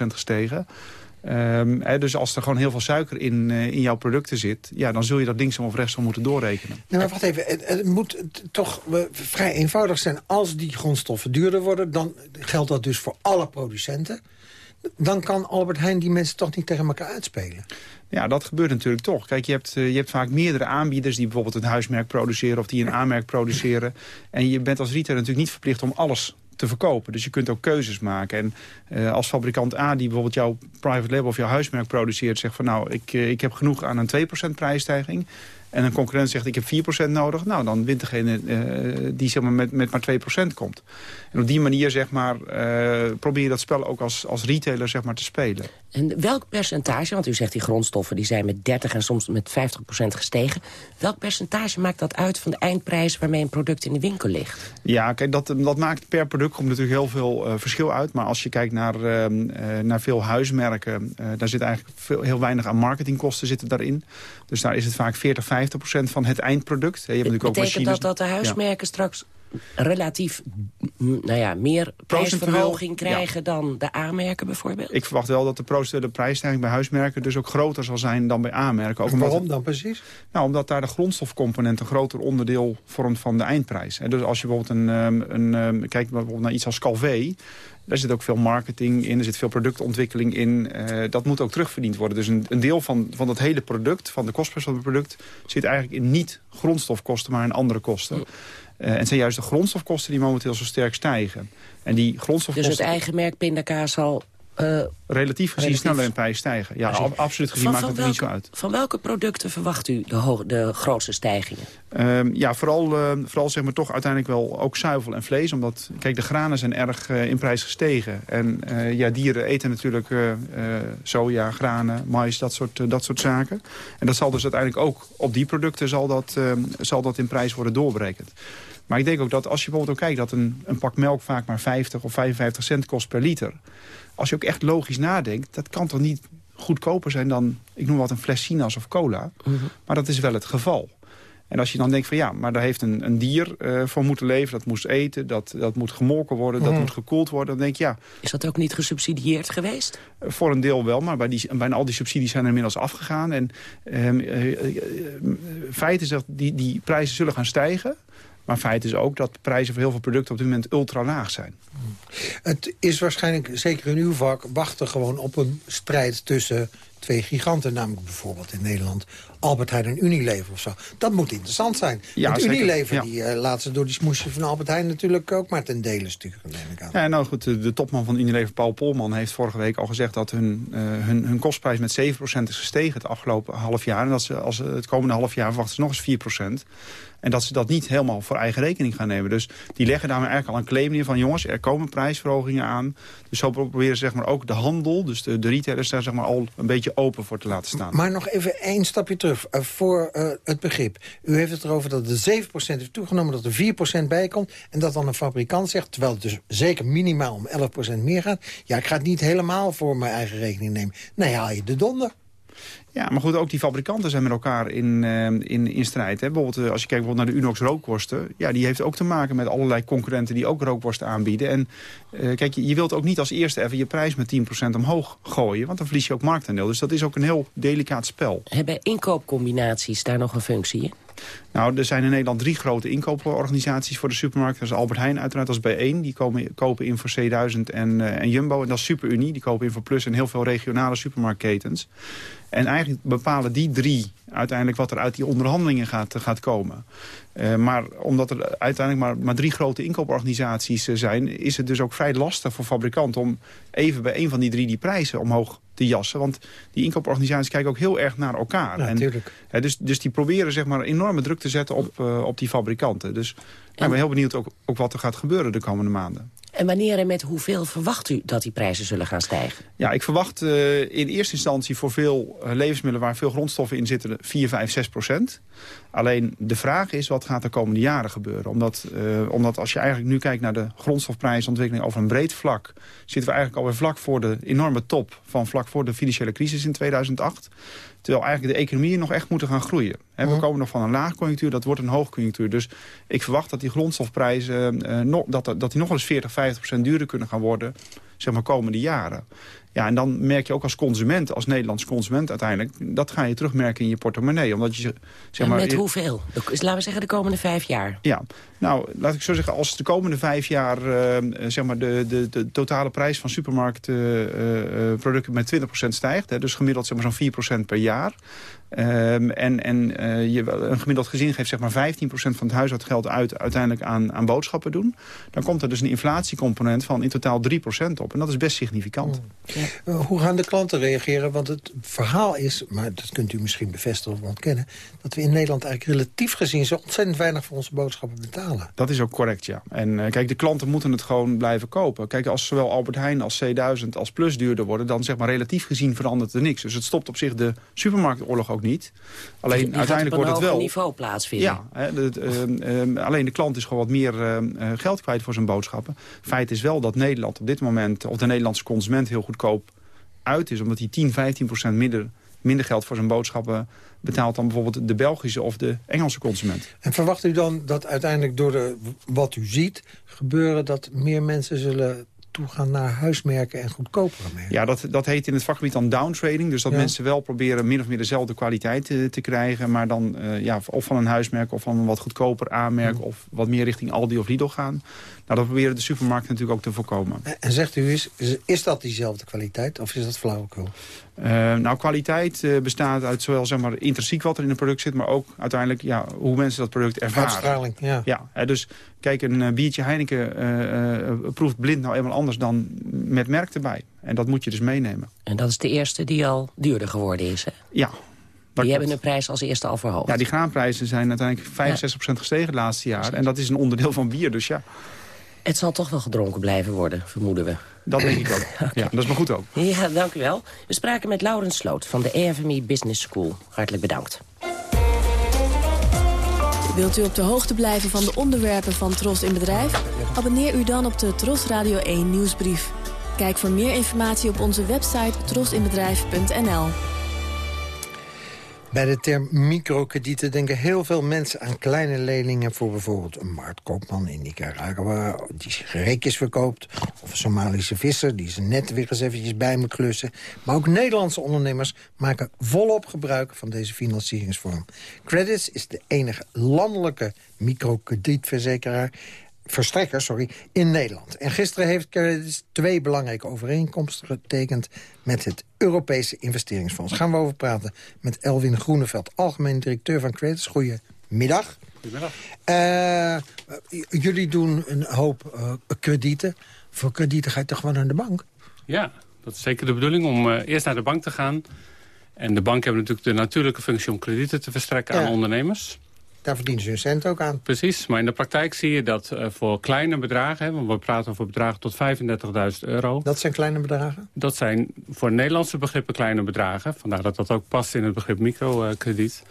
Speaker 15: gestegen. Um, hè, dus als er gewoon heel veel suiker in, in jouw producten zit... Ja, dan zul je dat linksom of rechtsom moeten doorrekenen.
Speaker 14: Nou, maar wacht even, het moet toch vrij eenvoudig zijn. Als die grondstoffen duurder worden, dan geldt dat dus voor alle producenten. Dan kan Albert Heijn die mensen toch niet tegen elkaar uitspelen.
Speaker 15: Ja, dat gebeurt natuurlijk toch. Kijk, je hebt, uh, je hebt vaak meerdere aanbieders die bijvoorbeeld een huismerk produceren... of die een aanmerk produceren. En je bent als retailer natuurlijk niet verplicht om alles te verkopen. Dus je kunt ook keuzes maken. En uh, als fabrikant A die bijvoorbeeld jouw private label of jouw huismerk produceert... zegt van nou, ik, uh, ik heb genoeg aan een 2% prijsstijging... en een concurrent zegt ik heb 4% nodig... nou, dan wint degene die zeg maar, met, met maar 2% komt. En op die manier zeg maar, probeer je dat spel ook als, als retailer zeg maar, te spelen.
Speaker 13: En welk percentage, want u zegt die grondstoffen... die zijn met 30 en soms met 50% gestegen... welk percentage maakt dat uit van de eindprijs... waarmee een product in de winkel ligt?
Speaker 15: Ja, kijk, dat, dat maakt per product komt natuurlijk heel veel uh, verschil uit. Maar als je kijkt naar, uh, uh, naar veel huismerken... daar zit eigenlijk veel, heel weinig aan marketingkosten zitten daarin. Dus daar is het vaak 40, 50 procent van het eindproduct. Je hebt natuurlijk
Speaker 13: Betekent
Speaker 15: ook machines...
Speaker 13: dat dat de huismerken ja. straks relatief nou ja, meer prijsverhoging krijgen ja. dan de A-merken bijvoorbeeld?
Speaker 15: Ik verwacht wel dat de procentuele prijsstijging bij huismerken dus ook groter zal zijn dan bij A-merken.
Speaker 14: Waarom dan precies?
Speaker 15: Nou, omdat daar de grondstofcomponent een groter onderdeel vormt van de eindprijs. Dus als je bijvoorbeeld een, een, een kijkt bijvoorbeeld naar iets als Calvé, daar zit ook veel marketing in, er zit veel productontwikkeling in. Uh, dat moet ook terugverdiend worden. Dus een, een deel van, van dat hele product, van de kostprijs van het product... zit eigenlijk in niet grondstofkosten, maar in andere kosten. Uh, en het zijn juist de grondstofkosten die momenteel zo sterk stijgen. En die grondstofkosten...
Speaker 13: Dus het eigen merk pindakaas zal... Uh,
Speaker 15: relatief gezien sneller in prijs stijgen. Ja, ab absoluut gezien
Speaker 13: van,
Speaker 15: maakt het
Speaker 13: welke,
Speaker 15: niet zo uit.
Speaker 13: Van welke producten verwacht u de, de grootste stijgingen?
Speaker 15: Uh, ja, vooral, uh, vooral zeg maar toch uiteindelijk wel ook zuivel en vlees. Omdat, kijk, de granen zijn erg uh, in prijs gestegen. En ja, dieren eten natuurlijk soja, granen, mais, dat soort, dat soort zaken. En dat zal dus uiteindelijk ook op die producten zal dat, zal dat in prijs worden doorberekend. Maar ik denk ook dat als je bijvoorbeeld ook kijkt dat een, een pak melk vaak maar 50 of 55 cent kost per liter. Als je ook echt logisch nadenkt, dat kan toch niet goedkoper zijn dan, ik noem wat, een fles sinaas of cola.
Speaker 13: Mhm.
Speaker 15: Mm -hmm. Maar dat is wel het geval. En als je dan denkt van ja, maar daar heeft een, een dier uh, voor moeten leven. Dat moest eten, dat, dat moet gemolken worden,
Speaker 13: Mhm.
Speaker 15: dat moet gekoeld worden. Dan denk je ja...
Speaker 13: Is dat ook niet gesubsidieerd geweest?
Speaker 15: Uh, voor een deel wel, maar bij die, bijna al die subsidies zijn er inmiddels afgegaan. En uh, feit is dat die, die prijzen zullen gaan stijgen. Maar feit is ook dat de prijzen voor heel veel producten op dit moment ultra laag zijn.
Speaker 14: Het is waarschijnlijk, zeker in uw vak, wachten gewoon op een strijd tussen twee giganten, namelijk bijvoorbeeld in Nederland... Albert Heijn en Unilever of zo. Dat moet interessant zijn.
Speaker 15: Ja,
Speaker 14: Want
Speaker 15: zeker.
Speaker 14: Unilever
Speaker 15: Ja.
Speaker 14: die, eh, laat ze door die smoesjes van Albert Heijn natuurlijk ook maar ten dele sturen, neem ik aan.
Speaker 15: Ja, nou goed, de, de topman van Unilever, Paul Polman, heeft vorige week al gezegd dat hun, eh, hun, hun kostprijs met 7% is gestegen het afgelopen half jaar. En dat ze als het komende half jaar verwachten ze nog eens 4%. En dat ze dat niet helemaal voor eigen rekening gaan nemen. Dus die leggen daarmee eigenlijk al een claim neer van... jongens, er komen prijsverhogingen aan. Dus zo proberen ze zeg maar, ook de handel, dus de, de retailers... daar zeg maar, al een beetje open voor te laten staan.
Speaker 14: Maar nog even één stapje terug eh, voor eh, het begrip. U heeft het erover dat de 7% heeft toegenomen, dat er 4% bij komt... en dat dan een fabrikant zegt, terwijl het dus zeker minimaal om 11% meer gaat... ja, ik ga het niet helemaal voor mijn eigen rekening nemen. Nee, haal je de donder.
Speaker 15: Ja, maar goed, ook die fabrikanten zijn met elkaar in, eh, in, in strijd. Hè. Bijvoorbeeld, eh, als je kijkt bijvoorbeeld naar de Unox rookworsten... Ja, die heeft ook te maken met allerlei concurrenten die ook rookworsten aanbieden. En eh, kijk, je, je wilt ook niet als eerste even je prijs met 10% omhoog gooien... want dan verlies je ook marktaandeel. Dus dat is ook een heel delicaat spel.
Speaker 13: Hebben inkoopcombinaties daar nog een functie in?
Speaker 15: Nou, er zijn in Nederland drie grote inkooporganisaties voor de supermarkt. Dat is Albert Heijn uiteraard, is B1. Die kopen in voor C1000 en, eh, en Jumbo. En dat is SuperUnie, die kopen in voor Plus en heel veel regionale supermarktketens. En eigenlijk bepalen die drie uiteindelijk wat er uit die onderhandelingen gaat, gaat komen. Eh, maar omdat er uiteindelijk maar, maar drie grote inkooporganisaties eh, zijn... is het dus ook vrij lastig voor fabrikanten om even bij een van die drie die prijzen omhoog te jassen. Want die inkooporganisaties kijken ook heel erg naar elkaar.
Speaker 14: Ja,
Speaker 15: En,
Speaker 14: tuurlijk.
Speaker 15: hè, dus, dus die proberen zeg maar enorme druk te zetten op, eh, op die fabrikanten. Dus ik ben heel benieuwd ook, ook wat er gaat gebeuren de komende maanden.
Speaker 13: En wanneer en met hoeveel verwacht u dat die prijzen zullen gaan stijgen?
Speaker 15: Ja, ik verwacht eh, in eerste instantie voor veel eh, levensmiddelen... waar veel grondstoffen in zitten, 4, 5, 6 procent. Alleen de vraag is, wat gaat de komende jaren gebeuren? Omdat, eh, omdat als je eigenlijk nu kijkt naar de grondstofprijsontwikkeling... over een breed vlak, zitten we eigenlijk alweer vlak voor de enorme top... van vlak voor de financiële crisis in 2008. Terwijl eigenlijk de economieën nog echt moeten gaan groeien. We komen nog van een laagconjunctuur, dat wordt een hoogconjunctuur. Dus ik verwacht dat die grondstofprijzen nog, dat, dat die nog wel eens 40, 50 procent duurder kunnen gaan worden... zeg maar komende jaren. Ja, en dan merk je ook als consument, als Nederlands consument uiteindelijk... dat ga je terugmerken in je portemonnee. Omdat je, zeg
Speaker 13: En
Speaker 15: maar,
Speaker 13: met hoeveel? De- Laten we zeggen de komende vijf jaar.
Speaker 15: ja, nou, laat ik zo zeggen, als de komende vijf jaar eh, zeg maar de, de, de totale prijs van supermarktproducten met 20% stijgt, hè, dus gemiddeld zeg maar, zo'n 4% per jaar. Ehm, en en eh, je een gemiddeld gezin geeft zeg maar 15% van het huishoudgeld uit uiteindelijk aan, aan boodschappen doen. Dan komt er dus een inflatiecomponent van in totaal 3% op. En dat is best significant.
Speaker 14: Eh, hoe gaan de klanten reageren? Want het verhaal is, maar dat kunt u misschien bevestigen of ontkennen... dat we in Nederland eigenlijk relatief gezien zo ontzettend weinig voor onze boodschappen betalen.
Speaker 15: Dat is ook correct, ja. En eh, kijk, de klanten moeten het gewoon blijven kopen. Kijk, als zowel Albert Heijn als C1000 als Plus duurder worden... dan zeg maar relatief gezien verandert er niks. Dus het stopt op zich de supermarktoorlog ook niet. Alleen uiteindelijk wordt het
Speaker 13: hoger
Speaker 15: wel...
Speaker 13: niveau plaatsvinden.
Speaker 15: Ja, hè, de- ehm, ehm, alleen de klant is gewoon wat meer ehm, eh, geld kwijt voor zijn boodschappen. Feit is wel dat Nederland op dit moment, of de Nederlandse consument heel goedkoop uit is. Omdat hij 10, 15 procent minder, minder geld voor zijn boodschappen betaalt dan bijvoorbeeld de Belgische of de Engelse consument.
Speaker 14: En verwacht u dan dat uiteindelijk door de, wat u ziet gebeuren... dat meer mensen zullen toegaan naar huismerken en goedkopere merken?
Speaker 15: Ja, dat, dat heet in het vakgebied dan downtrading. Dus dat
Speaker 14: Ja.
Speaker 15: mensen wel proberen min of meer dezelfde kwaliteit te, te krijgen. Maar dan eh, ja, of van een huismerk of van een wat goedkoper aanmerk... Of wat meer richting Aldi of Lidl gaan. Nou, dat proberen de supermarkten natuurlijk ook te voorkomen.
Speaker 14: En zegt u eens, is, is dat diezelfde kwaliteit of is dat flauwekul?
Speaker 15: Eh, nou, kwaliteit eh, bestaat uit zowel zeg maar, intrinsiek wat er in een product zit... maar ook uiteindelijk ja, hoe mensen dat product ervaren.
Speaker 14: Uitstraling, ja.
Speaker 15: Ja, hè, dus kijk, een eh, biertje Heineken eh, eh, proeft blind nou eenmaal anders dan met merk erbij. En dat moet je dus meenemen.
Speaker 13: En dat is de eerste die al duurder geworden is. Hè?
Speaker 15: Ja.
Speaker 13: Die hebben de prijs als eerste al verhoogd.
Speaker 15: Ja, die graanprijzen zijn uiteindelijk 65% gestegen het laatste jaar. En dat is een onderdeel van bier, dus ja.
Speaker 13: Het zal toch wel gedronken blijven worden, vermoeden we.
Speaker 15: Dat denk ik ook. Ja, dat is maar goed ook.
Speaker 13: Ja, dank u wel. We spraken met Laurens Sloot van de EFMI Business School. Hartelijk bedankt.
Speaker 16: Wilt u op de hoogte blijven van de onderwerpen van Tros in Bedrijf? Abonneer u dan op de Tros Radio 1 nieuwsbrief. Kijk voor meer informatie op onze website trosinbedrijf.nl.
Speaker 14: Bij de term microkredieten denken heel veel mensen aan kleine leningen... voor bijvoorbeeld een marktkoopman in Nicaragua die reekjes verkoopt... of een Somalische visser die zijn net weer eens eventjes bij moet klussen. Maar ook Nederlandse ondernemers maken volop gebruik van deze financieringsvorm. Credits is de enige landelijke microkredietverzekeraar verstrekkers sorry, in Nederland. En gisteren heeft Credits twee belangrijke overeenkomsten getekend... met het Europese investeringsfonds. Gaan we over praten met Elwin Groeneveld, algemeen directeur van Credits. Goedemiddag.
Speaker 17: Goedemiddag.
Speaker 14: Uh, jullie doen een hoop uh, kredieten. Voor kredieten ga je toch gewoon naar de bank?
Speaker 17: Ja, dat is zeker de bedoeling om uh, eerst naar de bank te gaan. En de banken hebben natuurlijk de natuurlijke functie om kredieten te verstrekken ja. aan ondernemers.
Speaker 14: Daar verdienen ze hun cent ook aan.
Speaker 17: Precies, maar in de praktijk zie je dat uh, voor kleine bedragen... Hè, want we praten over bedragen tot 35.000 euro...
Speaker 14: Dat zijn kleine bedragen?
Speaker 17: Dat zijn voor Nederlandse begrippen kleine bedragen. Vandaar dat dat ook past in het begrip microkrediet. Uh,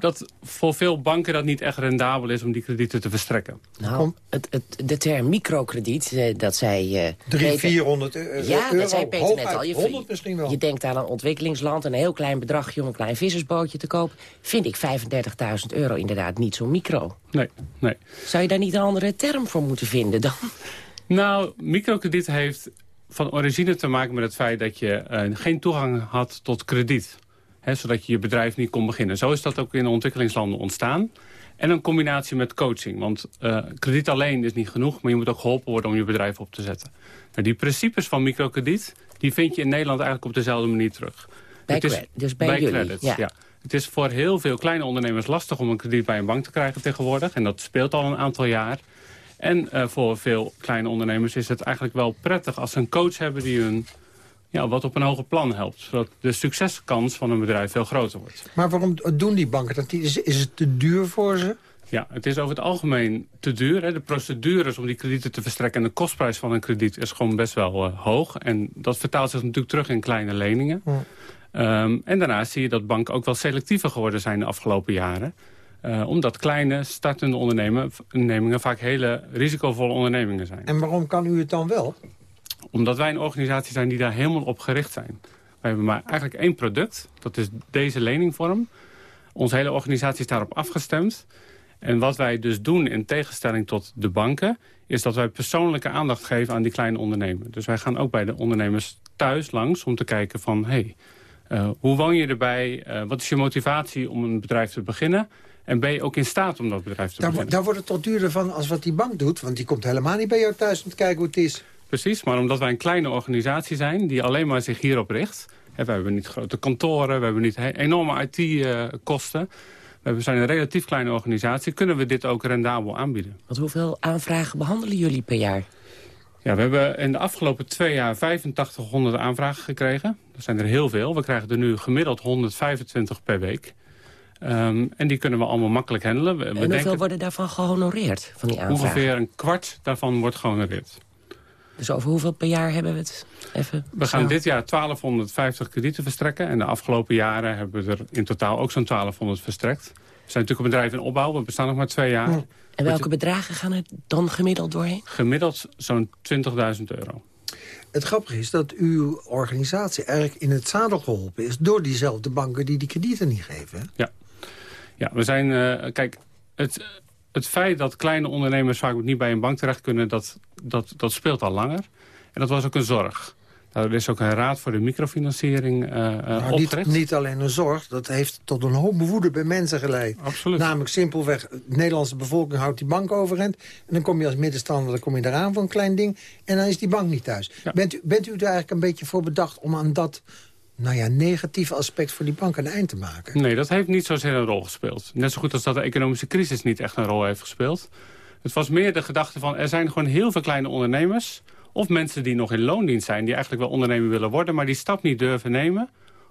Speaker 17: dat voor veel banken dat niet echt rendabel is om die kredieten te verstrekken.
Speaker 13: Nou, het, het, de term microkrediet, uh, dat zei... Uh,
Speaker 14: 300, 400 euro.
Speaker 13: Ja, dat zei Peter net al. Je,
Speaker 14: 100 misschien wel.
Speaker 13: Je denkt aan een ontwikkelingsland, een heel klein bedragje om een klein vissersbootje te kopen. Vind ik 35.000 euro inderdaad niet zo micro.
Speaker 17: Nee, nee.
Speaker 13: Zou je daar niet een andere term voor moeten vinden dan?
Speaker 17: Nou, microkrediet heeft van origine te maken met het feit dat je geen toegang had tot krediet. Zodat je je bedrijf niet kon beginnen. Zo is dat ook in de ontwikkelingslanden ontstaan. En een combinatie met coaching. Want uh, krediet alleen is niet genoeg, maar je moet ook geholpen worden om je bedrijf op te zetten. Nou, die principes van microkrediet, die vind je in Nederland eigenlijk op dezelfde manier terug.
Speaker 13: Bij, het is, dus bij,
Speaker 17: bij
Speaker 13: jullie,
Speaker 17: credits,
Speaker 13: ja.
Speaker 17: ja. Het is voor heel veel kleine ondernemers lastig om een krediet bij een bank te krijgen tegenwoordig. En dat speelt al een aantal jaar. En uh, voor veel kleine ondernemers is het eigenlijk wel prettig als ze een coach hebben die hun ja, wat op een hoger plan helpt. Zodat de succeskans van een bedrijf veel groter wordt.
Speaker 14: Maar waarom doen die banken dat? Is, is het te duur voor ze?
Speaker 17: Ja, het is over het algemeen te duur. Hè. De procedures om die kredieten te verstrekken... en de kostprijs van een krediet is gewoon best wel uh, hoog. En dat vertaalt zich natuurlijk terug in kleine leningen. Ja. Um, en daarnaast zie je dat banken ook wel selectiever geworden zijn de afgelopen jaren. Uh, omdat kleine, startende ondernemingen vaak hele risicovolle ondernemingen zijn.
Speaker 14: En waarom kan u het dan wel?
Speaker 17: Omdat wij een organisatie zijn die daar helemaal op gericht zijn. Wij hebben maar eigenlijk één product. Dat is deze leningvorm. Onze hele organisatie is daarop afgestemd. En wat wij dus doen in tegenstelling tot de banken... is dat wij persoonlijke aandacht geven aan die kleine ondernemer. Dus wij gaan ook bij de ondernemers thuis langs om te kijken van... Hey, uh, hoe woon je erbij? Uh, wat is je motivatie om een bedrijf te beginnen? En ben je ook in staat om dat bedrijf te
Speaker 14: daar,
Speaker 17: beginnen?
Speaker 14: Daar wordt het toch duurder van als wat die bank doet. Want die komt helemaal niet bij jou thuis om te kijken hoe het is.
Speaker 17: Precies, maar omdat wij een kleine organisatie zijn... die alleen maar zich hierop richt... Hè, we hebben niet grote kantoren, we hebben niet enorme IT-kosten... We zijn een relatief kleine organisatie... kunnen we dit ook rendabel aanbieden.
Speaker 13: Want hoeveel aanvragen behandelen jullie per jaar?
Speaker 17: Ja, we hebben in de afgelopen twee jaar 8500 aanvragen gekregen. Dat zijn er heel veel. We krijgen er nu gemiddeld 125 per week. Um, en die kunnen we allemaal makkelijk handelen. We,
Speaker 13: en hoeveel
Speaker 17: denken,
Speaker 13: worden daarvan gehonoreerd, van die aanvragen?
Speaker 17: Ongeveer een kwart daarvan wordt gehonoreerd.
Speaker 13: Dus over hoeveel per jaar hebben we het? Even
Speaker 17: we gaan dit jaar 1250 kredieten verstrekken. En de afgelopen jaren hebben we er in totaal ook zo'n 1200 verstrekt. We zijn natuurlijk een bedrijf in opbouw. We bestaan nog maar twee jaar. Ja.
Speaker 13: En welke bedragen gaan er dan gemiddeld doorheen?
Speaker 17: Gemiddeld zo'n 20.000 euro.
Speaker 14: Het grappige is dat uw organisatie eigenlijk in het zadel geholpen is... door diezelfde banken die die kredieten niet geven.
Speaker 17: Ja, ja we zijn... Uh, kijk, het, het feit dat kleine ondernemers vaak niet bij een bank terecht kunnen... dat, dat, dat speelt al langer. En dat was ook een zorg. Nou, er is ook een raad voor de microfinanciering uh,
Speaker 14: nou,
Speaker 17: opgericht.
Speaker 14: Niet, niet alleen een zorg, dat heeft tot een hoop woede bij mensen geleid.
Speaker 17: Absoluut.
Speaker 14: Namelijk simpelweg, de Nederlandse bevolking houdt die bank overeind... en dan kom je als middenstander, dan kom je eraan voor een klein ding... en dan is die bank niet thuis. Ja. Bent, u, bent u er eigenlijk een beetje voor bedacht om aan dat nou ja, negatieve aspect voor die bank een eind te maken?
Speaker 17: Nee, dat heeft niet zozeer een rol gespeeld. Net zo goed als dat de economische crisis niet echt een rol heeft gespeeld. Het was meer de gedachte van, er zijn gewoon heel veel kleine ondernemers... of mensen die nog in loondienst zijn, die eigenlijk wel ondernemer willen worden... maar die stap niet durven nemen.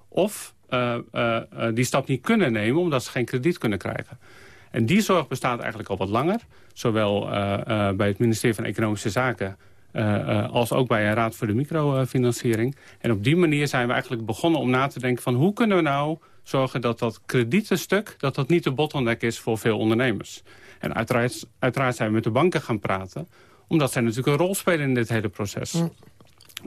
Speaker 17: Of uh, uh, uh, die stap niet kunnen nemen, omdat ze geen krediet kunnen krijgen. En die zorg bestaat eigenlijk al wat langer. Zowel bij het ministerie van Economische Zaken... Uh, als ook bij een raad voor de microfinanciering. En op die manier zijn we eigenlijk begonnen om na te denken van hoe kunnen we nou zorgen dat dat kredietenstuk, dat dat niet de bottleneck is voor veel ondernemers. En uiteraard, uiteraard zijn we met de banken gaan praten, omdat zij natuurlijk een rol spelen in dit hele proces. Mm.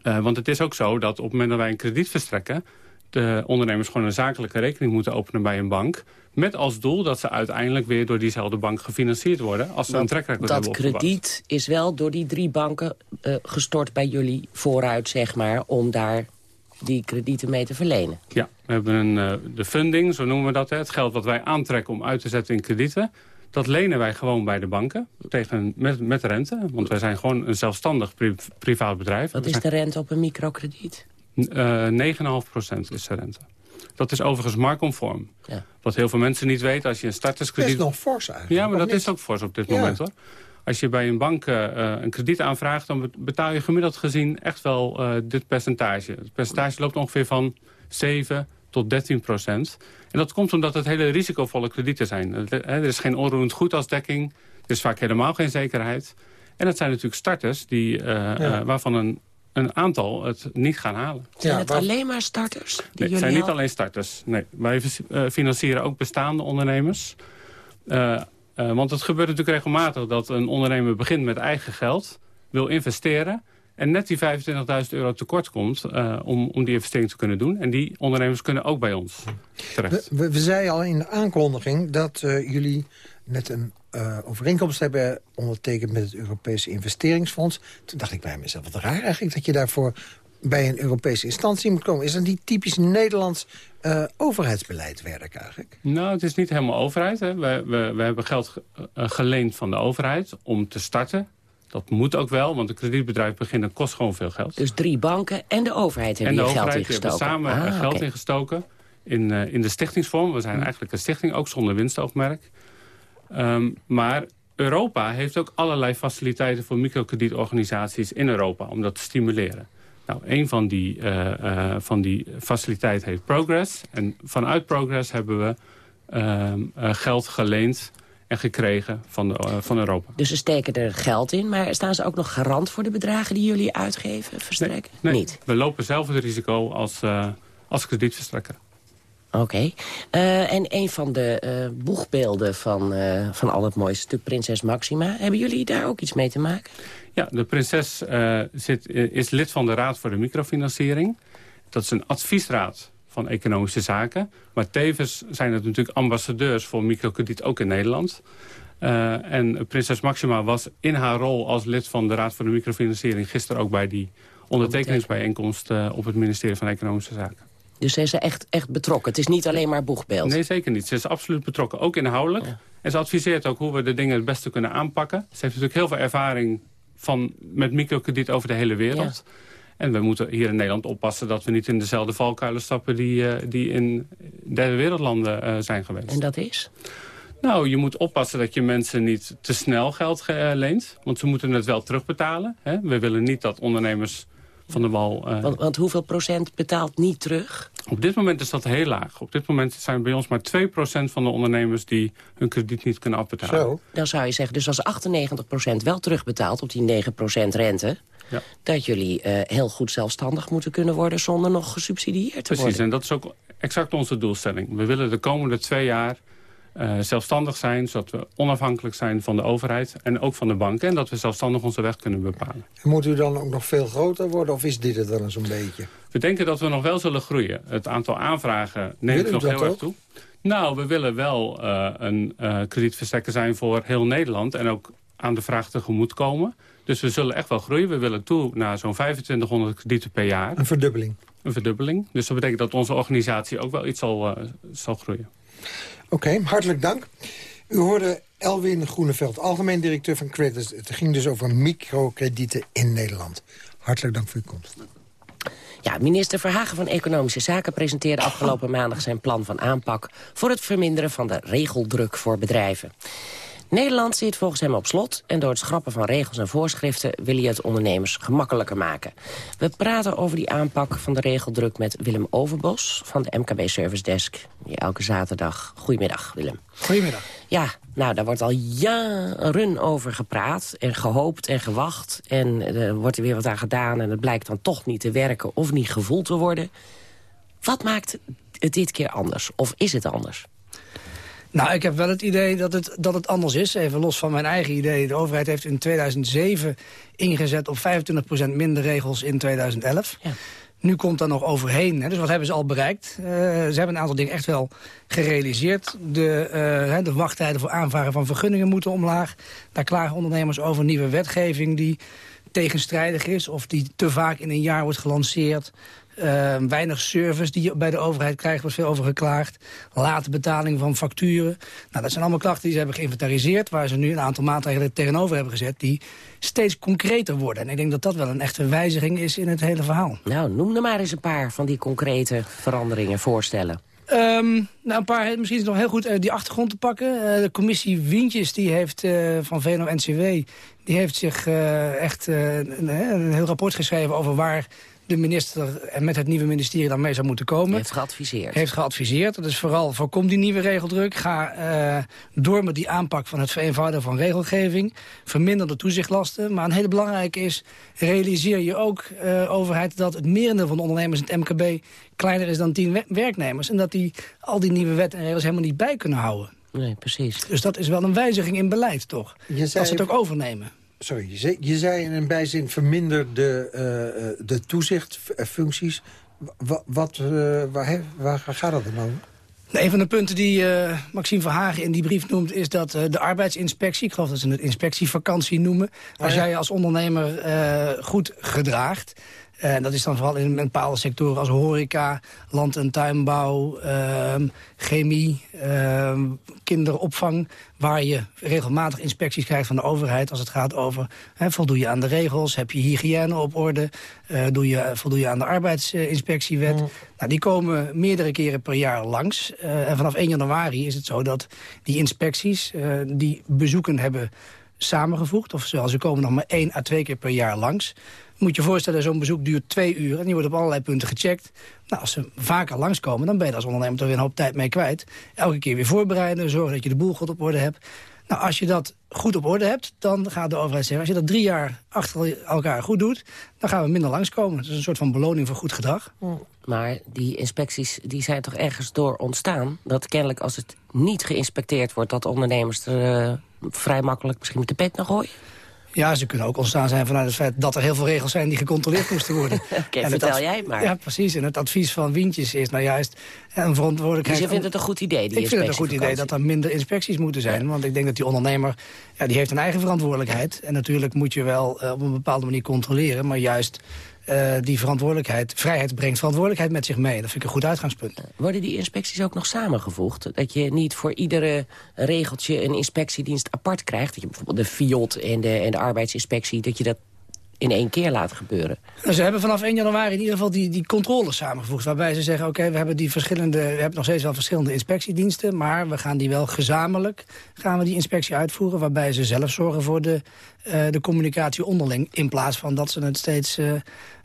Speaker 17: Uh, want het is ook zo dat op het moment dat wij een krediet verstrekken, de ondernemers gewoon een zakelijke rekening moeten openen bij een bank. Met als doel dat ze uiteindelijk weer door diezelfde bank gefinancierd worden. Als ze
Speaker 13: Want
Speaker 17: een trekrecord
Speaker 13: dat
Speaker 17: hebben opgebouwd.
Speaker 13: krediet is wel door die drie banken uh, gestort bij jullie vooruit, zeg maar, om daar die kredieten mee te verlenen.
Speaker 17: Ja, we hebben een, uh, de funding, zo noemen we dat. Hè, het geld wat wij aantrekken om uit te zetten in kredieten. Dat lenen wij gewoon bij de banken tegen, met, met rente. Want wij zijn gewoon een zelfstandig pri privaat bedrijf.
Speaker 13: Wat is de rente op een microkrediet?
Speaker 17: Uh, 9,5% is de rente. Dat is overigens marktconform. Ja. Wat heel veel mensen niet weten, als je een starterskrediet...
Speaker 14: Dat is nog fors eigenlijk.
Speaker 17: Ja, maar dat is ook fors op dit moment hoor. Als je bij een bank uh, een krediet aanvraagt... dan betaal je gemiddeld gezien echt wel uh, dit percentage. Het percentage loopt ongeveer van 7 tot 13 procent. En dat komt omdat het hele risicovolle kredieten zijn. Er is geen onroerend goed als dekking. Er is vaak helemaal geen zekerheid. En dat zijn natuurlijk starters die, uh, ja. waarvan een een aantal het niet gaan halen.
Speaker 13: Zijn het alleen maar starters? Die
Speaker 17: nee, het zijn niet alleen starters. Nee, wij financieren ook bestaande ondernemers. Uh, uh, want het gebeurt natuurlijk regelmatig dat een ondernemer begint met eigen geld... wil investeren en net die 25.000 euro tekort komt uh, om, om die investering te kunnen doen. En die ondernemers kunnen ook bij ons terecht.
Speaker 14: We, we zeiden al in de aankondiging dat uh, jullie net een uh, overeenkomst hebben ondertekend met het Europese investeringsfonds. Toen dacht ik bij mezelf, wat raar eigenlijk dat je daarvoor bij een Europese instantie moet komen. Is dat niet typisch Nederlands uh, overheidsbeleid werk eigenlijk?
Speaker 17: Nou, het is niet helemaal overheid. Hè. We, we, we hebben geld geleend van de overheid om te starten. Dat moet ook wel, want een kredietbedrijf beginnen kost gewoon veel geld.
Speaker 13: Dus drie banken en de overheid hebben
Speaker 17: en
Speaker 13: hier
Speaker 17: geld
Speaker 13: ingestoken?
Speaker 17: En de overheid hebben samen
Speaker 13: ah,
Speaker 17: geld
Speaker 13: okay.
Speaker 17: ingestoken in, uh, in de stichtingsvorm. We zijn
Speaker 13: Hm.
Speaker 17: eigenlijk een stichting, ook zonder winstoogmerk. Um, maar Europa heeft ook allerlei faciliteiten voor microkredietorganisaties in Europa om dat te stimuleren. Nou, een van die, uh, uh, van die faciliteiten heet Progress. En vanuit Progress hebben we uh, geld geleend en gekregen van, de, van Europa.
Speaker 13: Dus ze steken er geld in, maar staan ze ook nog garant voor de bedragen die jullie uitgeven, verstrekken?
Speaker 17: Nee, nee.
Speaker 13: Niet?
Speaker 17: we lopen zelf het risico als, als kredietverstrekker.
Speaker 13: Oké. Uh, en een van de uh, boegbeelden van, uh, van al het mooiste stuk, Prinses Maxima. Hebben jullie daar ook iets mee te maken?
Speaker 17: Ja, de prinses zit, is lid van de Raad voor de Microfinanciering. Dat is een adviesraad van economische zaken. Maar tevens zijn het natuurlijk ambassadeurs voor microkrediet ook in Nederland. en prinses Maxima was in haar rol als lid van de Raad voor de Microfinanciering... gisteren ook bij die ondertekeningsbijeenkomst op het ministerie van Economische Zaken.
Speaker 13: Dus ze is echt, echt betrokken. Het is niet alleen maar boegbeeld.
Speaker 17: Nee, zeker niet. Ze is absoluut betrokken. Ook inhoudelijk. Ja. En ze adviseert ook hoe we de dingen het beste kunnen aanpakken. Ze heeft natuurlijk heel veel ervaring van, met microkrediet over de hele wereld. Ja. En we moeten hier in Nederland oppassen dat we niet in dezelfde valkuilen stappen... die, uh, die in derde wereldlanden uh, zijn geweest.
Speaker 13: En dat is?
Speaker 17: Nou, je moet oppassen dat je mensen niet te snel geld uh, leent. Want ze moeten het wel terugbetalen. Hè? We willen niet dat ondernemers van de wal...
Speaker 13: Uh... Want, want, hoeveel procent betaalt niet terug?
Speaker 17: Op dit moment is dat heel laag. Op dit moment zijn bij ons maar 2% van de ondernemers... die hun krediet niet kunnen afbetalen.
Speaker 13: Zo. Dan zou je zeggen, dus als 98% wel terugbetaalt... op die 9% rente... Ja. dat jullie uh, heel goed zelfstandig moeten kunnen worden... zonder nog gesubsidieerd te
Speaker 17: Precies,
Speaker 13: worden.
Speaker 17: Precies, en dat is ook exact onze doelstelling. We willen de komende twee jaar... Uh, zelfstandig zijn, zodat we onafhankelijk zijn van de overheid... en ook van de banken, en dat we zelfstandig onze weg kunnen bepalen.
Speaker 14: En moet u dan ook nog veel groter worden, of is dit het dan zo'n beetje?
Speaker 17: We denken dat we nog wel zullen groeien. Het aantal aanvragen neemt nog heel erg toe. Nou, we willen wel uh, een uh, kredietverstrekker zijn voor heel Nederland... en ook aan de vraag tegemoet komen. Dus we zullen echt wel groeien. We willen toe naar zo'n 2500 kredieten per jaar.
Speaker 14: Een verdubbeling.
Speaker 17: Een verdubbeling. Dus dat betekent dat onze organisatie ook wel iets zal, zal groeien.
Speaker 14: Oké, hartelijk dank. U hoorde Elwin Groeneveld, algemeen directeur van Credits. Het ging dus over microkredieten in Nederland. Hartelijk dank voor uw komst.
Speaker 13: Ja, minister Verhagen van Economische Zaken presenteerde afgelopen maandag zijn plan van aanpak voor het verminderen van de regeldruk voor bedrijven. Nederland zit volgens hem op slot... en door het schrappen van regels en voorschriften... wil hij het ondernemers gemakkelijker maken. We praten over die aanpak van de regeldruk met Willem Overbos... van de MKB Service Desk. Elke zaterdag. Goedemiddag, Willem.
Speaker 18: Goedemiddag.
Speaker 13: Ja, nou, daar wordt al jaren over gepraat en gehoopt en gewacht. En er wordt er weer wat aan gedaan en het blijkt dan toch niet te werken... of niet gevoeld te worden. Wat maakt het dit keer anders? Of is het anders?
Speaker 18: Nou, ik heb wel het idee dat het, dat het anders is. Even los van mijn eigen idee. De overheid heeft in 2007 ingezet op 25% minder regels in 2011. Ja. Nu komt daar nog overheen. Hè. Dus wat hebben ze al bereikt? Uh, ze hebben een aantal dingen echt wel gerealiseerd. De, uh, de wachttijden voor aanvragen van vergunningen moeten omlaag. Daar klagen ondernemers over nieuwe wetgeving die tegenstrijdig is... of die te vaak in een jaar wordt gelanceerd. Uh, weinig service die je bij de overheid krijgt, wordt veel over geklaagd. Late betaling van facturen. Nou, dat zijn allemaal klachten die ze hebben geïnventariseerd... waar ze nu een aantal maatregelen tegenover hebben gezet... die steeds concreter worden. En ik denk dat dat wel een echte wijziging is in het hele verhaal.
Speaker 13: Nou, noem er maar eens een paar van die concrete veranderingen, voorstellen.
Speaker 18: Um, nou, een paar, misschien is het nog heel goed uh, die achtergrond te pakken. Uh, de commissie Wientjes die heeft, uh, van VNO-NCW... die heeft zich echt een, een, heel rapport geschreven over waar de minister en met het nieuwe ministerie dan mee zou moeten komen.
Speaker 13: Heeft geadviseerd.
Speaker 18: Heeft geadviseerd. Dat is vooral voorkom die nieuwe regeldruk. Ga uh, door met die aanpak van het vereenvoudigen van regelgeving. Verminder de toezichtlasten. Maar een hele belangrijke is, realiseer je ook, uh, overheid... dat het merendeel van de ondernemers in het MKB kleiner is dan tien werknemers. En dat die al die nieuwe wetten en regels helemaal niet bij kunnen houden.
Speaker 13: Nee, precies.
Speaker 18: Dus dat is wel een wijziging in beleid, toch? Je zei... Als ze het ook overnemen.
Speaker 14: Sorry, je zei, je zei in een bijzin verminder de, uh, de toezichtfuncties. Wat, wat, uh, waar, waar gaat dat dan over?
Speaker 18: Een van de punten die uh, Maxime Verhagen in die brief noemt... is dat uh, de arbeidsinspectie, ik geloof dat ze het inspectievakantie noemen... als jij als ondernemer uh, goed gedraagt... En dat is dan vooral in bepaalde sectoren als horeca, land- en tuinbouw, uh, chemie, uh, kinderopvang... waar je regelmatig inspecties krijgt van de overheid als het gaat over... Hè, voldoe je aan de regels, heb je hygiëne op orde... Uh, doe je, voldoe je aan de arbeidsinspectiewet. Mm. Nou, die komen meerdere keren per jaar langs. Uh, en vanaf 1 januari is het zo dat die inspecties uh, die bezoeken hebben samengevoegd. Of ze komen nog maar één à twee keer per jaar langs moet je voorstellen, zo'n bezoek duurt twee uur... en die wordt op allerlei punten gecheckt. Nou, als ze vaker langskomen, dan ben je als ondernemer toch weer een hoop tijd mee kwijt. Elke keer weer voorbereiden, zorgen dat je de boel goed op orde hebt. Nou, als je dat goed op orde hebt, dan gaat de overheid zeggen... als je dat drie jaar achter elkaar goed doet, dan gaan we minder langskomen. Dat is een soort van beloning voor goed gedrag.
Speaker 13: Maar die inspecties die zijn toch ergens door ontstaan? Dat kennelijk als het niet geïnspecteerd wordt... dat ondernemers er uh, vrij makkelijk misschien met de pet naar gooien?
Speaker 18: Ja, ze kunnen ook ontstaan zijn vanuit het feit dat er heel veel regels zijn die gecontroleerd moesten worden.
Speaker 13: Oké, okay, vertel jij maar.
Speaker 18: Ja, precies. En het advies van Wientjes is nou juist een verantwoordelijkheid...
Speaker 13: Dus je vindt het een goed idee, die
Speaker 18: Ik vind het een goed idee dat er minder inspecties moeten zijn. Ja. Want ik denk dat die ondernemer, ja, die heeft een eigen verantwoordelijkheid. En natuurlijk moet je wel uh, op een bepaalde manier controleren. Maar juist uh, die verantwoordelijkheid, vrijheid brengt verantwoordelijkheid met zich mee. Dat vind ik een goed uitgangspunt.
Speaker 13: Worden die inspecties ook nog samengevoegd? Dat je niet voor iedere regeltje een inspectiedienst apart krijgt? Dat je bijvoorbeeld de FIOT en de, en de arbeidsinspectie... dat je dat in één keer laten gebeuren.
Speaker 18: Nou, ze hebben vanaf 1 januari in ieder geval die, die controles samengevoegd. Waarbij ze zeggen, oké, okay, we hebben die verschillende, we hebben nog steeds wel verschillende inspectiediensten. Maar we gaan die wel gezamenlijk, gaan we die inspectie uitvoeren. Waarbij ze zelf zorgen voor de, uh, de communicatie onderling. In plaats van dat ze het steeds uh,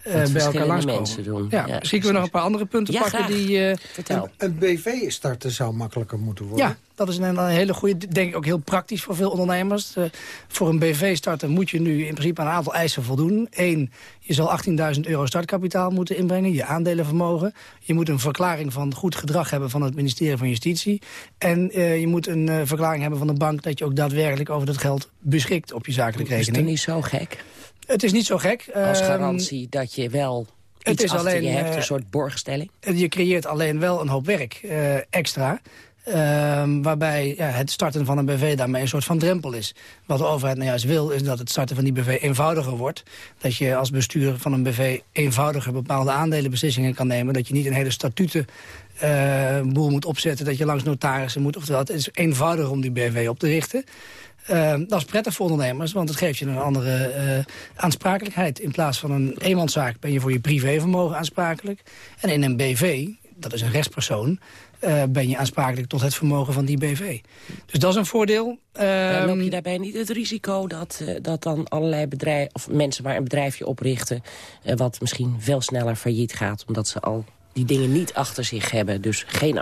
Speaker 18: bij elkaar langskomen.
Speaker 13: Doen.
Speaker 18: Ja, ja, misschien kunnen we nog een paar andere punten
Speaker 13: ja,
Speaker 18: pakken.
Speaker 13: Graag.
Speaker 18: Die,
Speaker 14: een, een BV starten zou makkelijker moeten worden.
Speaker 18: Ja, dat is een, een hele goede, denk ik ook heel praktisch voor veel ondernemers. Uh, voor een BV starten moet je nu in principe aan een aantal eisen voldoen. Eén, je zal 18.000 euro startkapitaal moeten inbrengen, je aandelenvermogen. Je moet een verklaring van goed gedrag hebben van het ministerie van Justitie. En uh, je moet een uh, verklaring hebben van de bank dat je ook daadwerkelijk over dat geld beschikt op je zakelijke rekening.
Speaker 13: Is het niet zo gek?
Speaker 18: Het is niet zo gek.
Speaker 13: Als garantie uh, dat je wel het is alleen, je hebt, een soort borgstelling?
Speaker 18: Je creëert alleen wel een hoop werk uh, extra. Uh, waarbij ja, het starten van een BV daarmee een soort van drempel is. Wat de overheid nou juist wil, is dat het starten van die BV eenvoudiger wordt. Dat je als bestuur van een BV eenvoudiger bepaalde aandelenbeslissingen kan nemen. Dat je niet een hele statuten uh, boel moet opzetten, dat je langs notarissen moet. Oftewel, het is eenvoudiger om die BV op te richten. Uh, dat is prettig voor ondernemers, want het geeft je een andere uh, aansprakelijkheid. In plaats van een eenmanszaak ben je voor je privévermogen aansprakelijk. En in een BV, dat is een rechtspersoon, uh, ben je aansprakelijk tot het vermogen van die BV. Dus dat is een voordeel.
Speaker 13: Uh, loop je daarbij niet het risico dat, uh, dat dan allerlei bedrijven... of mensen maar een bedrijfje oprichten... wat misschien veel sneller failliet gaat... omdat ze al die dingen niet achter zich hebben. Dus geen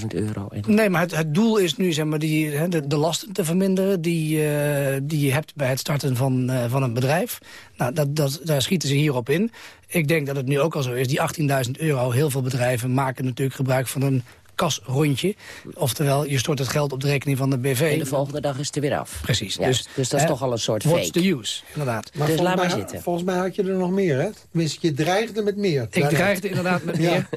Speaker 13: 18.000 euro.
Speaker 18: Nee, maar het, het, doel is nu zeg maar, die, de, de lasten te verminderen... Die, uh, die je hebt bij het starten van, uh, van een bedrijf. Nou, dat, dat, daar schieten ze hierop in. Ik denk dat het nu ook al zo is. Die 18.000 euro, heel veel bedrijven maken natuurlijk gebruik van een kasrondje. Oftewel, je stort het geld op de rekening van de BV.
Speaker 13: En de volgende dag is het er weer af.
Speaker 18: Precies.
Speaker 13: Ja, dus, dus dat is toch al een soort
Speaker 18: what's
Speaker 13: fake.
Speaker 18: the use, inderdaad.
Speaker 14: Maar
Speaker 13: dus laat
Speaker 14: mij,
Speaker 13: maar zitten.
Speaker 14: Volgens mij had je er nog meer, hè? Tenminste, je dreigde met meer.
Speaker 18: Ik dreigde inderdaad met meer.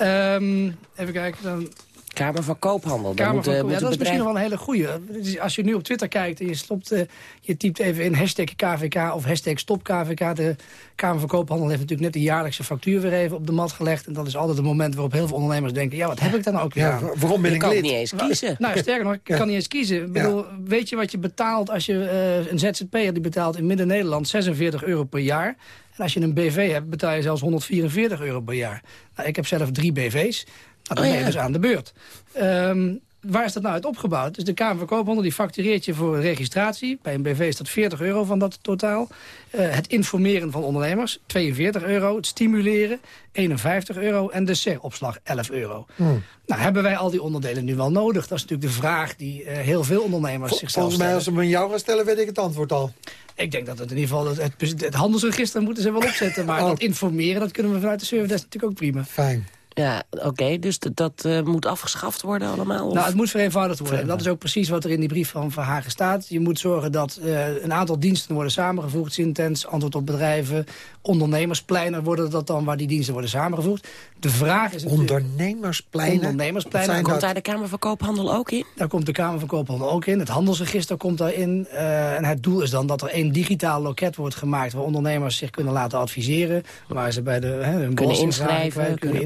Speaker 18: um, even kijken, dan...
Speaker 13: Kamer van Koophandel.
Speaker 18: Kamer
Speaker 13: moet,
Speaker 18: van Koop-
Speaker 13: moet
Speaker 18: ja, dat is
Speaker 13: het bedrijf...
Speaker 18: misschien nog wel een hele goeie. Dus als je nu op Twitter kijkt en je, stopt, eh, je typt even in hashtag KVK of hashtag stop KVK. De Kamer van Koophandel heeft natuurlijk net de jaarlijkse factuur weer even op de mat gelegd. En dat is altijd een moment waarop heel veel ondernemers denken... ja, wat heb ik dan ook weer
Speaker 14: Ja,
Speaker 18: aan?
Speaker 14: waarom ben ik
Speaker 13: kan
Speaker 14: lid?
Speaker 13: niet eens kiezen.
Speaker 18: Nou, sterker nog, ik kan niet eens kiezen. Ik bedoel, Weet je wat je betaalt als je eh, een ZZP'er die betaalt in Midden-Nederland 46 euro per jaar. En als je een BV hebt, betaal je zelfs 144 euro per jaar. Nou, ik heb zelf drie BV's. Nou, dan
Speaker 13: Oh,
Speaker 18: ben
Speaker 13: ja.
Speaker 18: je dus aan de beurt. Ehm, waar is dat nou uit opgebouwd? Dus de Kamer van Koophandel die factureert je voor een registratie. Bij een BV is dat 40 euro van dat totaal. Eh, het informeren van ondernemers, 42 euro. Het stimuleren, 51 euro. En de SER-opslag, 11 euro.
Speaker 14: Hmm.
Speaker 18: Nou, hebben wij al die onderdelen nu wel nodig? Dat is natuurlijk de vraag die eh, heel veel ondernemers
Speaker 14: Vol-
Speaker 18: zichzelf
Speaker 14: Volgens mij,
Speaker 18: stellen.
Speaker 14: als ze hem aan jou gaan stellen, weet ik het antwoord al.
Speaker 18: Ik denk dat het in ieder geval het, het, het handelsregister moeten ze wel opzetten. Maar
Speaker 14: Oh.
Speaker 18: dat informeren, dat kunnen we vanuit de service desk natuurlijk ook prima.
Speaker 14: Fijn.
Speaker 13: Ja, oké, dus dat, eh, moet afgeschaft worden allemaal? Of?
Speaker 18: Nou, het moet vereenvoudigd worden. En dat is ook precies wat er in die brief van Verhagen staat. Je moet zorgen dat eh, een aantal diensten worden samengevoegd. Sintens, antwoord op bedrijven, ondernemerspleinen worden dat dan waar die diensten worden samengevoegd. De vraag is.
Speaker 14: Ondernemerspleinen?
Speaker 18: Ondernemerspleinen.
Speaker 13: Komt
Speaker 14: dat?
Speaker 13: daar de Kamer van Koophandel ook in?
Speaker 18: Daar komt de Kamer van Koophandel ook in. Het handelsregister komt daarin. Eh, en het doel is dan dat er één digitaal loket wordt gemaakt... waar ondernemers zich kunnen laten adviseren. Waar ze bij de hè, hun belastingvragen
Speaker 13: inschrijven,
Speaker 18: kunnen,
Speaker 13: kunnen-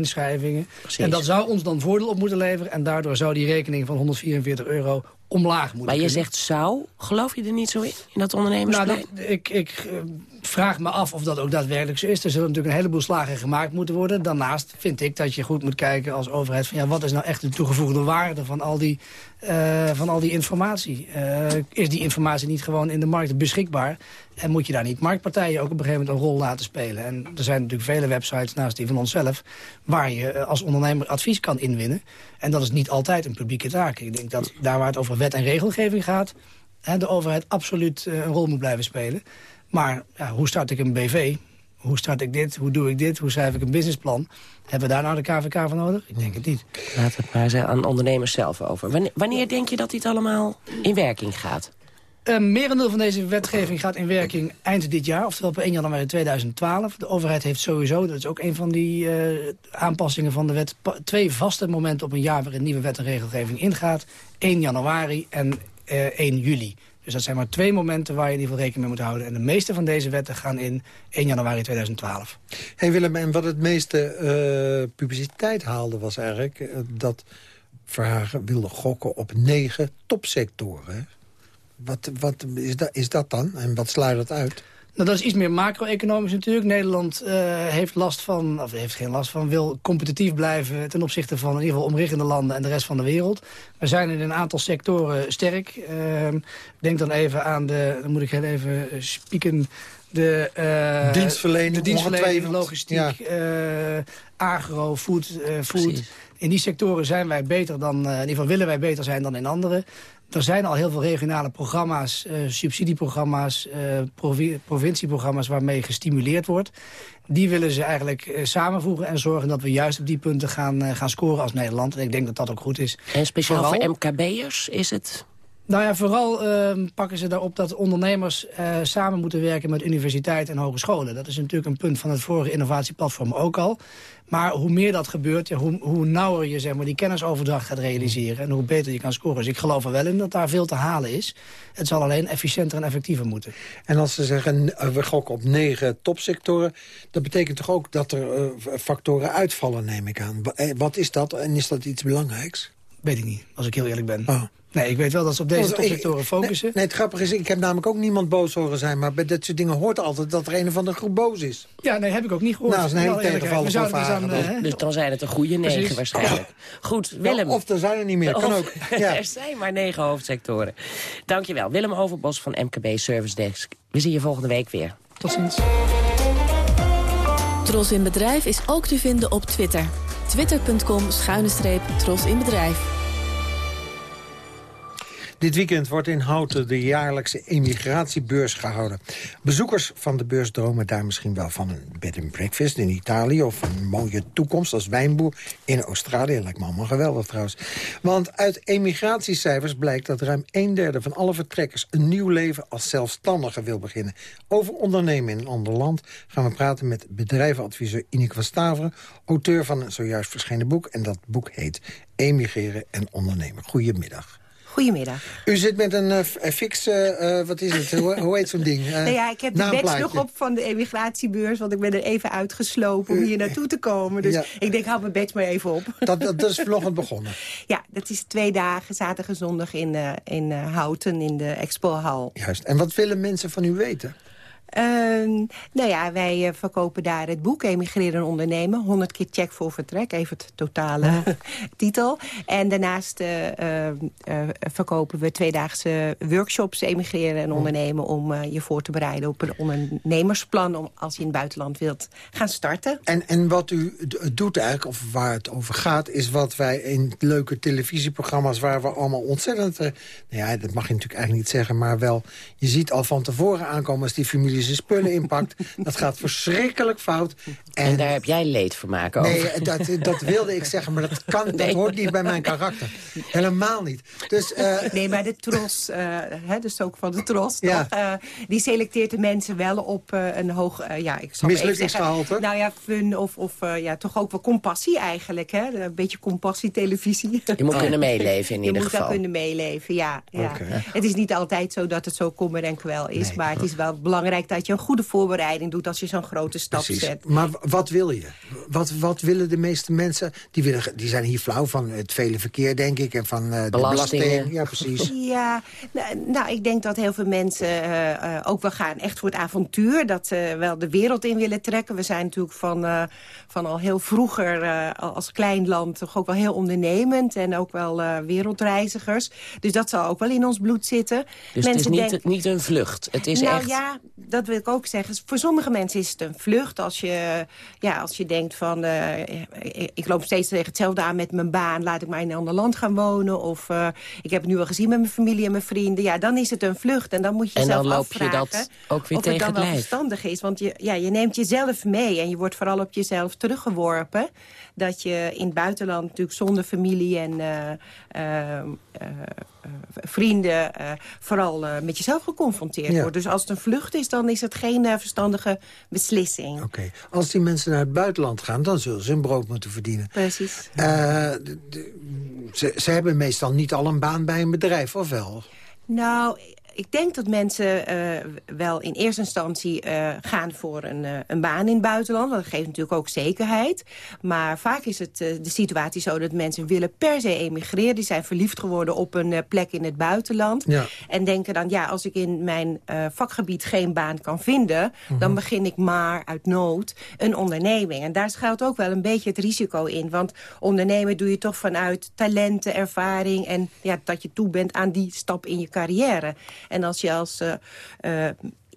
Speaker 13: Precies.
Speaker 18: En dat zou ons dan voordeel op moeten leveren. En daardoor zou die rekening van 144 euro omlaag moeten
Speaker 13: Maar je zegt zou, geloof je er niet zo in, in dat
Speaker 18: Nou,
Speaker 13: ondernemersplein?
Speaker 18: dat, ik, ik eh, vraag me af of dat ook daadwerkelijk zo is. Er zullen natuurlijk een heleboel slagen gemaakt moeten worden. Daarnaast vind ik dat je goed moet kijken als overheid... van ja, wat is nou echt de toegevoegde waarde van al die, eh, van al die informatie? Eh, is die informatie niet gewoon in de markt beschikbaar? En moet je daar niet marktpartijen ook op een gegeven moment een rol laten spelen? En er zijn natuurlijk vele websites naast die van onszelf... waar je als ondernemer advies kan inwinnen. En dat is niet altijd een publieke taak. Ik denk dat daar waar het over wet en regelgeving gaat... de overheid absoluut eh, een rol moet blijven spelen. Maar ja, hoe start ik een BV? Hoe start ik dit? Hoe doe ik dit? Hoe schrijf ik een businessplan? Hebben we daar nou de KVK voor nodig? Ik denk het niet.
Speaker 13: Laat het maar aan ondernemers zelf over. Wanneer, wanneer denk je dat dit allemaal in werking gaat?
Speaker 18: Een merendeel van deze wetgeving gaat in werking eind dit jaar, oftewel op 1 januari 2012. De overheid heeft sowieso, dat is ook een van die eh, aanpassingen van de wet... twee vaste momenten op een jaar waarin nieuwe wet en regelgeving ingaat. 1 januari en eh 1 juli. Dus dat zijn maar twee momenten waar je in ieder rekening mee moet houden. En de meeste van deze wetten gaan in 1 januari 2012.
Speaker 14: Hey Willem, en wat het meeste eh, publiciteit haalde was eigenlijk... dat Verhagen wilde gokken op negen topsectoren. Wat, wat is, dat, is dat dan? En wat sluit dat uit?
Speaker 18: Nou, dat is iets meer macro-economisch natuurlijk. Nederland eh, heeft last van, of heeft geen last van, wil competitief blijven ten opzichte van in ieder geval omliggende landen en de rest van de wereld. We zijn in een aantal sectoren sterk. Ehm, denk dan even aan de, dan moet ik heel even spieken, de, eh,
Speaker 14: Dienstverlening,
Speaker 18: de dienstverlening, logistiek, eh, agro, food, food. In die sectoren zijn wij beter dan, in ieder geval willen wij beter zijn dan in andere. Er zijn al heel veel regionale programma's, eh, subsidieprogramma's, eh, provi- provincieprogramma's waarmee gestimuleerd wordt. Die willen ze eigenlijk eh, samenvoegen en zorgen dat we juist op die punten gaan, gaan scoren als Nederland. En ik denk dat dat ook goed is.
Speaker 13: En speciaal
Speaker 18: Vooral-
Speaker 13: voor MKB'ers is het...
Speaker 18: nou ja, vooral ehm, pakken ze daarop dat ondernemers eh, samen moeten werken met universiteiten en hogescholen. Dat is natuurlijk een punt van het vorige innovatieplatform ook al. Maar hoe meer dat gebeurt, ja, hoe, hoe nauwer je zeg maar, die kennisoverdracht gaat realiseren... en hoe beter je kan scoren. Dus ik geloof er wel in dat daar veel te halen is. Het zal alleen efficiënter en effectiever moeten.
Speaker 14: En als ze zeggen, eh, we gokken op negen topsectoren... dat betekent toch ook dat er eh, factoren uitvallen, neem ik aan. Wa- Wat is dat en is dat iets belangrijks?
Speaker 18: Weet ik niet, als ik heel eerlijk ben.
Speaker 14: Oh.
Speaker 18: Nee, ik weet wel dat ze op deze topsectoren focussen.
Speaker 14: Nee, nee, het grappige is, ik heb namelijk ook niemand boos horen zijn... maar bij dit soort dingen hoort altijd dat er een of andere groep boos is.
Speaker 18: Ja, nee, heb ik ook niet gehoord.
Speaker 14: Nou, dat is een hele van
Speaker 18: dus
Speaker 14: Varen.
Speaker 18: eh,
Speaker 13: Dus dan zijn het een goede negen
Speaker 18: Precies.
Speaker 13: waarschijnlijk. Goed, Willem.
Speaker 14: Ja, of er zijn er niet meer, kan
Speaker 13: Of-
Speaker 14: ook. Ja.
Speaker 13: er zijn maar negen hoofdsectoren. Dankjewel. Willem Overbos van MKB Service Desk. We zien je volgende week weer.
Speaker 18: Tot ziens.
Speaker 16: Tros in Bedrijf is ook te vinden op Twitter. Twitter.com schuine streep Tros in Bedrijf.
Speaker 14: Dit weekend wordt in Houten de jaarlijkse emigratiebeurs gehouden. Bezoekers van de beurs dromen daar misschien wel van een bed and breakfast in Italië... of een mooie toekomst als wijnboer in Australië. Lijkt me allemaal geweldig trouwens. Want uit emigratiecijfers blijkt dat ruim een derde van alle vertrekkers... een nieuw leven als zelfstandige wil beginnen. Over ondernemen in een ander land gaan we praten met bedrijvenadviseur Ineke van auteur van een zojuist verschenen boek. En dat boek heet Emigreren en Ondernemen. Goedemiddag.
Speaker 19: Goedemiddag.
Speaker 14: U zit met een uh, uh, wat is het, hoe, hoe heet zo'n ding? Uh,
Speaker 19: nou ja, ik heb de badge nog op van de emigratiebeurs... want ik ben er even uitgeslopen om hier naartoe te komen. Dus ja. ik denk, hou mijn badge maar even op.
Speaker 14: Dat, dat, dat is vanochtend begonnen?
Speaker 19: Ja, dat is twee dagen, zaterdag en zondag in, in Houten, in de expohal.
Speaker 14: Juist. En wat willen mensen van u weten?
Speaker 19: Uh, nou ja, wij uh, verkopen daar het boek Emigreren en Ondernemen. 100 keer check voor vertrek, even het totale titel. En daarnaast uh, verkopen we tweedaagse workshops Emigreren en Ondernemen... om je voor te bereiden op een ondernemersplan... om als je in het buitenland wilt gaan starten.
Speaker 14: En, en wat u doet eigenlijk, of waar het over gaat... is wat wij in leuke televisieprogramma's... waar we allemaal ontzettend... nou ja, dat mag je natuurlijk eigenlijk niet zeggen... maar wel, je ziet al van tevoren aankomen als die familie zijn spullen inpakt. dat gaat verschrikkelijk fout.
Speaker 13: En, en, daar heb jij leedvermaak over.
Speaker 14: Nee, dat, dat wilde ik zeggen, maar dat, kan, dat hoort niet bij mijn karakter. Helemaal niet. Dus, uh...
Speaker 19: Nee, maar de tros, uh, hè, dus ook van de tros, ja. uh, die selecteert de mensen wel op een hoog... ja, ik zal
Speaker 14: Mislukkingsgehalte?
Speaker 19: Nou ja, fun of, of ja, toch ook wel compassie eigenlijk. Hè? Een beetje compassietelevisie.
Speaker 13: Je moet kunnen meeleven in
Speaker 19: je
Speaker 13: ieder
Speaker 19: geval.
Speaker 13: Je
Speaker 19: moet wel kunnen meeleven, ja. ja. Okay. Het is niet altijd zo dat het zo kommer en kwel is, nee. maar het is wel belangrijk dat je een goede voorbereiding doet als je zo'n grote stap
Speaker 14: Precies.
Speaker 19: zet.
Speaker 14: Maar wat wil je? Wat, wat willen de meeste mensen? Die, willen, die zijn hier flauw van het vele verkeer, denk ik. En van uh, de belasting. Ja, precies.
Speaker 19: Ja, nou, nou, ik denk dat heel veel mensen uh, uh, ook wel gaan echt voor het avontuur. Dat ze wel de wereld in willen trekken. We zijn natuurlijk van, van al heel vroeger als klein land toch ook wel heel ondernemend. En ook wel wereldreizigers. Dus dat zal ook wel in ons bloed zitten.
Speaker 13: Dus mensen het is niet, denken, niet een vlucht? Het is
Speaker 19: nou,
Speaker 13: echt...
Speaker 19: ja, dat wil ik ook zeggen. Voor sommige mensen is het een vlucht. Als je, ja, als je denkt van, uh, ik loop steeds tegen hetzelfde aan met mijn baan. Laat ik maar in een ander land gaan wonen. Of uh, ik heb het nu al gezien met mijn familie en mijn vrienden. Ja, dan is het een vlucht. En dan moet je
Speaker 13: en
Speaker 19: zelf
Speaker 13: dan loop
Speaker 19: afvragen
Speaker 13: je dat ook weer
Speaker 19: of
Speaker 13: tegen
Speaker 19: het dan wel verstandig is. Want je, ja, je neemt jezelf mee. En je wordt vooral op jezelf teruggeworpen. Dat je in het buitenland natuurlijk zonder familie en uh, vrienden... vooral met jezelf geconfronteerd
Speaker 14: Ja.
Speaker 19: wordt. Dus als het een vlucht is, dan is het geen verstandige beslissing.
Speaker 14: Oké. Als die mensen naar het buitenland gaan, dan zullen ze hun brood moeten verdienen.
Speaker 19: Precies.
Speaker 14: Ze, ze hebben meestal niet al een baan bij een bedrijf, of wel?
Speaker 19: Nou, ik denk dat mensen uh, wel in eerste instantie uh, gaan voor een, uh, een baan in het buitenland. Want dat geeft natuurlijk ook zekerheid. Maar vaak is het de situatie zo dat mensen willen per se emigreren. Die zijn verliefd geworden op een plek in het buitenland.
Speaker 14: Ja.
Speaker 19: En denken dan, ja, als ik in mijn vakgebied geen baan kan vinden... Dan begin ik maar uit nood een onderneming. En daar schuilt ook wel een beetje het risico in. Want ondernemen doe je toch vanuit talenten, ervaring... en ja, dat je toe bent aan die stap in je carrière. En als je als uh, uh,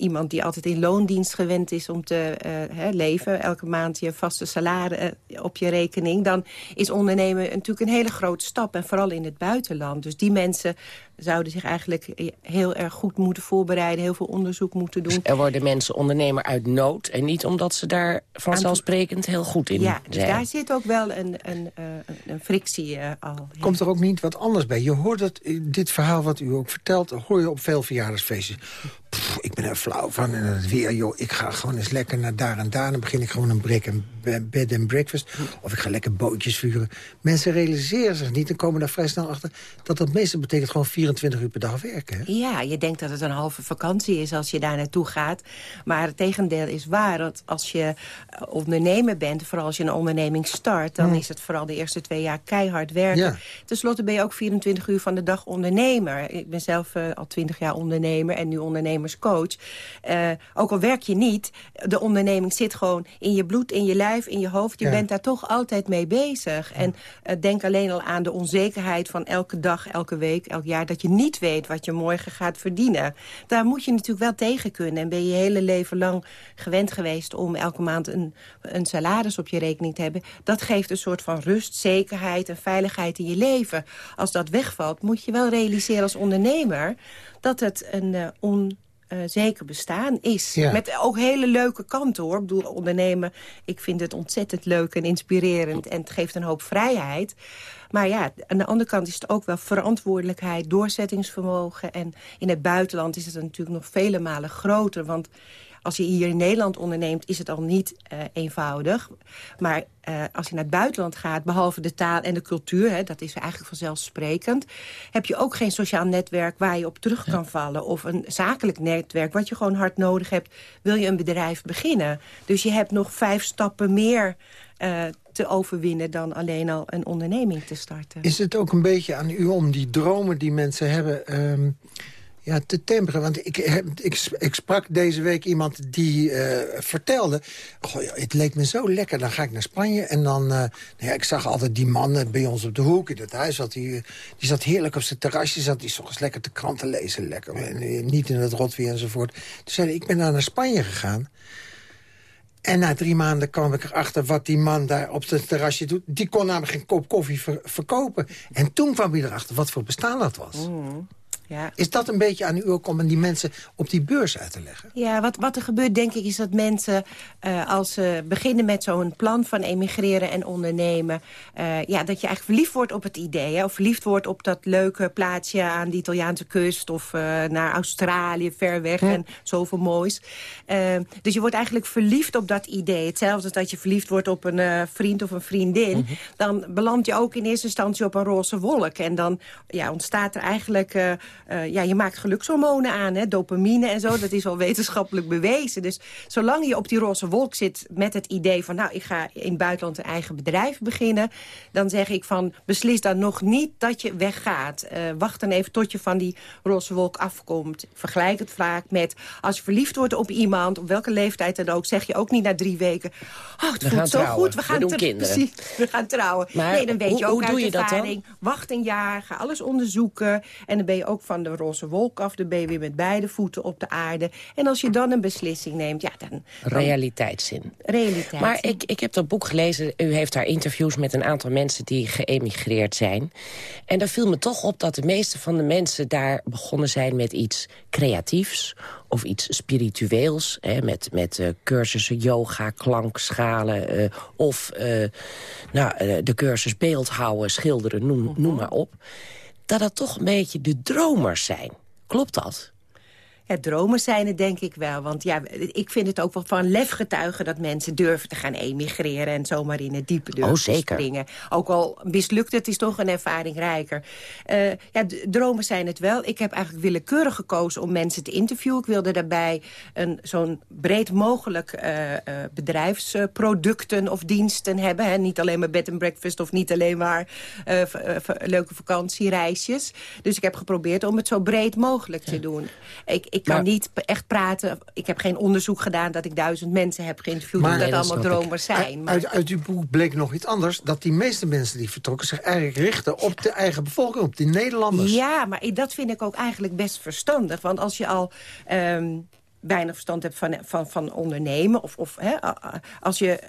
Speaker 19: iemand die altijd in loondienst gewend is om te uh, hè, leven... elke maand je vaste salaris op je rekening... dan is ondernemen natuurlijk een hele grote stap. En vooral in het buitenland. Dus die mensen zouden zich eigenlijk heel erg goed moeten voorbereiden... heel veel onderzoek moeten doen.
Speaker 13: Dus er worden mensen ondernemer uit nood... en niet omdat ze daar vanzelfsprekend heel goed in
Speaker 19: ja,
Speaker 13: zijn.
Speaker 19: dus daar zit ook wel een, een, een, een frictie uh, al.
Speaker 14: Komt er ook niet wat anders bij? Je hoort het, dit verhaal wat u ook vertelt... hoor je op veel verjaardagsfeestjes. Pff, ik ben er flauw van en het weer, joh. Ik ga gewoon eens lekker naar daar en daar. Dan begin ik gewoon een break en bed and breakfast. Of ik ga lekker bootjes vuren. Mensen realiseren zich niet en komen daar vrij snel achter... dat dat meestal betekent gewoon 24 uur per dag werken. Hè?
Speaker 19: Ja, je denkt dat het een halve vakantie is als je daar naartoe gaat. Maar het tegendeel is waar. Dat als je ondernemer bent, vooral als je een onderneming start... dan is het vooral de eerste twee jaar keihard werken.
Speaker 14: Ja.
Speaker 19: Ten slotte ben je ook 24 uur van de dag ondernemer. Ik ben zelf uh, al 20 jaar ondernemer en nu ondernemerscoach. Coach. Uh, ook al werk je niet, de onderneming zit gewoon in je bloed, in je lijf, in je hoofd. Je bent daar toch altijd mee bezig. En uh, denk alleen al aan de onzekerheid van elke dag, elke week, elk jaar... dat je niet weet wat je morgen gaat verdienen. Daar moet je natuurlijk wel tegen kunnen. En ben je je hele leven lang gewend geweest om elke maand een, een salaris op je rekening te hebben. Dat geeft een soort van rust, zekerheid en veiligheid in je leven. Als dat wegvalt, moet je wel realiseren als ondernemer... dat het een uh, on zeker bestaan is. Ja. Met ook hele leuke kanten, hoor. Ik bedoel, ondernemen, ik vind het ontzettend leuk en inspirerend... en het geeft een hoop vrijheid. Maar ja, aan de andere kant is het ook wel verantwoordelijkheid, doorzettingsvermogen. En in het buitenland is het natuurlijk nog vele malen groter. Want als je hier in Nederland onderneemt, is het al niet uh, eenvoudig. Maar uh, als je naar het buitenland gaat, behalve de taal en de cultuur... Hè, dat is eigenlijk vanzelfsprekend... heb je ook geen sociaal netwerk waar je op terug kan vallen... of een zakelijk netwerk wat je gewoon hard nodig hebt... wil je een bedrijf beginnen. Dus je hebt nog vijf stappen meer... Uh, te overwinnen dan alleen al een onderneming te starten.
Speaker 14: Is het ook een beetje aan u om die dromen die mensen hebben... Um ja, te temperen. Want ik, ik, sprak deze week iemand die uh, vertelde... Goh, het leek me zo lekker, dan ga ik naar Spanje... en dan, uh, nou ja, ik zag altijd die man bij ons op de hoek in het huis... Zat die, die zat heerlijk op zijn terrasje, zat die soms lekker te kranten lezen. Lekker, en, niet in het rotweer enzovoort. Toen zei hij, ik ben daar naar Spanje gegaan... En na drie maanden kwam ik erachter wat die man daar op zijn terrasje doet. Die kon namelijk geen kop koffie ver verkopen. En toen kwam hij erachter wat voor bestaan dat was. Mm. Ja. Is dat een beetje aan u ook om die mensen op die beurs uit te leggen?
Speaker 19: Ja, wat, wat er gebeurt denk ik is dat mensen uh, als ze beginnen met zo'n plan van emigreren en ondernemen... Uh, ja, dat je eigenlijk verliefd wordt op het idee. Hè? Of verliefd wordt op dat leuke plaatsje aan de Italiaanse kust... of uh, naar Australië, ver weg en zoveel moois. dus je wordt eigenlijk verliefd op dat idee. Hetzelfde als dat je verliefd wordt op een vriend of een vriendin. Mm -hmm. Dan beland je ook in eerste instantie op een roze wolk. En dan ja, ontstaat er eigenlijk ja, je maakt gelukshormonen aan, hè, dopamine en zo. Dat is al wetenschappelijk bewezen. Dus zolang je op die roze wolk zit met het idee van... nou, ik ga in het buitenland een eigen bedrijf beginnen... dan zeg ik van, beslis dan nog niet dat je weggaat. Uh, wacht dan even tot je van die roze wolk afkomt. Vergelijk het vaak met, als je verliefd wordt op iemand... op welke leeftijd dan ook, zeg je ook niet na drie weken... oh, het
Speaker 13: we
Speaker 19: voelt zo
Speaker 13: trouwen.
Speaker 19: goed, we gaan
Speaker 13: we doen kinderen.
Speaker 19: Precies, we gaan trouwen.
Speaker 13: Maar
Speaker 19: nee, dan weet
Speaker 13: hoe,
Speaker 19: je ook
Speaker 13: hoe
Speaker 19: uit
Speaker 13: doe je
Speaker 19: ervaring,
Speaker 13: dat dan?
Speaker 19: wacht een jaar, ga alles onderzoeken... en dan ben je ook van de roze wolk af. Dan ben je weer met beide voeten op de aarde. En als je dan een beslissing neemt, ja, dan... dan
Speaker 13: Realiteitszin.
Speaker 19: Realiteit.
Speaker 13: Maar ik, ik heb dat boek gelezen. U heeft daar interviews met een aantal mensen die geëmigreerd zijn. En daar viel me toch op dat de meeste van de mensen daar begonnen zijn met iets creatiefs of iets spiritueels, hè, met, met uh, cursussen yoga, klankschalen... Uh, of uh, nou, de cursus beeldhouden, schilderen, noem, noem maar op dat dat toch een beetje de dromers zijn. Klopt dat?
Speaker 19: Ja, dromers zijn het denk ik wel. Want ja, ik vind het ook wel van lef getuigen... dat mensen durven te gaan emigreren... en zomaar in het diepe durven
Speaker 13: oh, zeker.
Speaker 19: springen. Ook al mislukt het, is toch een ervaring rijker. Uh, ja, dromers zijn het wel. Ik heb eigenlijk willekeurig gekozen om mensen te interviewen. Ik wilde daarbij zo'n breed mogelijk uh, uh, bedrijfsproducten of diensten hebben. Hè. Niet alleen maar bed and breakfast of niet alleen maar leuke vakantiereisjes. Dus ik heb geprobeerd om het zo breed mogelijk te doen. Ik, ik kan maar, niet echt praten. Ik heb geen onderzoek gedaan dat ik duizend mensen heb geïnterviewd... Maar, dat nee, allemaal dromers zijn.
Speaker 14: Maar... Uit, uit uw boek bleek nog iets anders. Dat die meeste mensen die vertrokken zich eigenlijk richten op de eigen bevolking. Op die Nederlanders.
Speaker 19: Ja, maar dat vind ik ook eigenlijk best verstandig. Want als je al... Um, weinig verstand hebt van, van, van ondernemen. Of, of hè, als je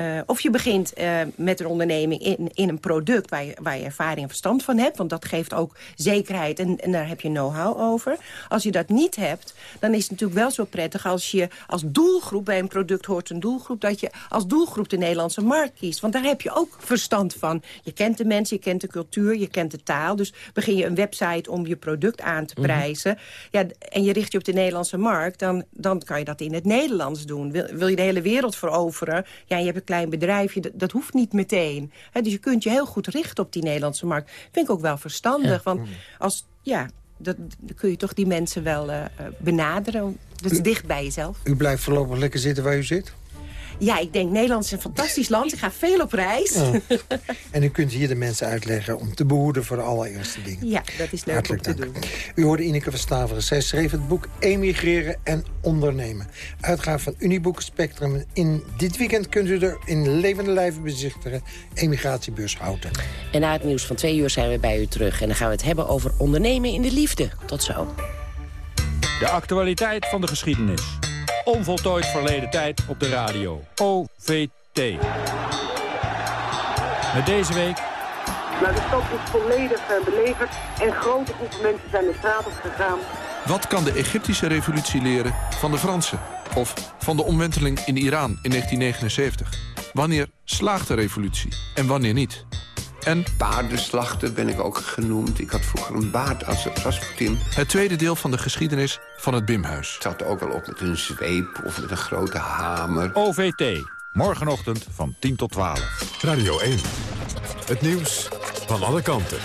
Speaker 19: uh, of je begint uh, met een onderneming in, in een product waar je, waar je ervaring en verstand van hebt. Want dat geeft ook zekerheid en, en daar heb je know-how over. Als je dat niet hebt, dan is het natuurlijk wel zo prettig als je als doelgroep, bij een product hoort een doelgroep, dat je als doelgroep de Nederlandse markt kiest. Want daar heb je ook verstand van. Je kent de mensen, je kent de cultuur, je kent de taal. Dus begin je een website om je product aan te prijzen. Mm -hmm. ja, en je richt je op de Nederlandse markt, dan, dan kan je dat in het Nederlands doen. Wil, wil je de hele wereld veroveren, ja, je hebt klein bedrijfje, dat, dat hoeft niet meteen. He, dus je kunt je heel goed richten op die Nederlandse markt. Vind ik ook wel verstandig, ja. want als, ja, dat, dan kun je toch die mensen wel uh, benaderen. Dat is dicht bij jezelf.
Speaker 14: U blijft voorlopig lekker zitten waar u zit?
Speaker 19: Ja, ik denk Nederland is een fantastisch land. Ik ga veel op reis.
Speaker 14: En u kunt hier de mensen uitleggen om te behoeden voor de allereerste dingen.
Speaker 19: Ja, dat is leuk
Speaker 14: Hartelijk
Speaker 19: om te
Speaker 14: dank.
Speaker 19: doen.
Speaker 14: U hoorde Ineke van Staveren. Zij schreef het boek Emigreren en Ondernemen. Uitgave van Uniboek Spectrum. In dit weekend kunt u er in levende lijven bezichtigen. Emigratiebeurs Houten.
Speaker 13: En na het nieuws van twee uur zijn we bij u terug. En dan gaan we het hebben over ondernemen in de liefde. Tot zo.
Speaker 20: De actualiteit van de geschiedenis. Onvoltooid verleden tijd op de radio. OVT. Met deze week
Speaker 21: Nou, de stad is volledig eh, belegerd en grote groepen mensen zijn de straat op gegaan.
Speaker 22: Wat kan de Egyptische revolutie leren van de Franse? Of van de omwenteling in Iran in 1979? Wanneer slaagt de revolutie en wanneer niet? En
Speaker 23: Paardenslachter ben ik ook genoemd. Ik had vroeger een baard als Rasputin.
Speaker 22: het tweede deel van de geschiedenis van het Bimhuis.
Speaker 23: Ik zat ook al op met een zweep of met een grote hamer.
Speaker 20: OVT. Morgenochtend van 10 tot 12.
Speaker 1: Radio 1. Het nieuws van alle kanten.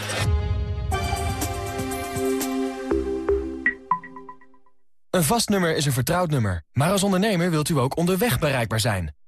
Speaker 24: Een vast nummer is een vertrouwd nummer. Maar als ondernemer wilt u ook onderweg bereikbaar zijn.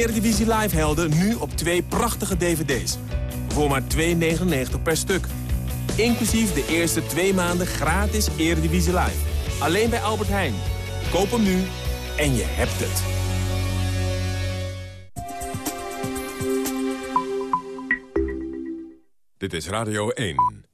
Speaker 25: Eredivisie Live helden nu op twee prachtige dvd's. Voor maar 2,99 per stuk. Inclusief de eerste twee maanden gratis Eredivisie Live. Alleen bij Albert Heijn. Koop hem nu en je hebt het.
Speaker 1: Dit is Radio 1.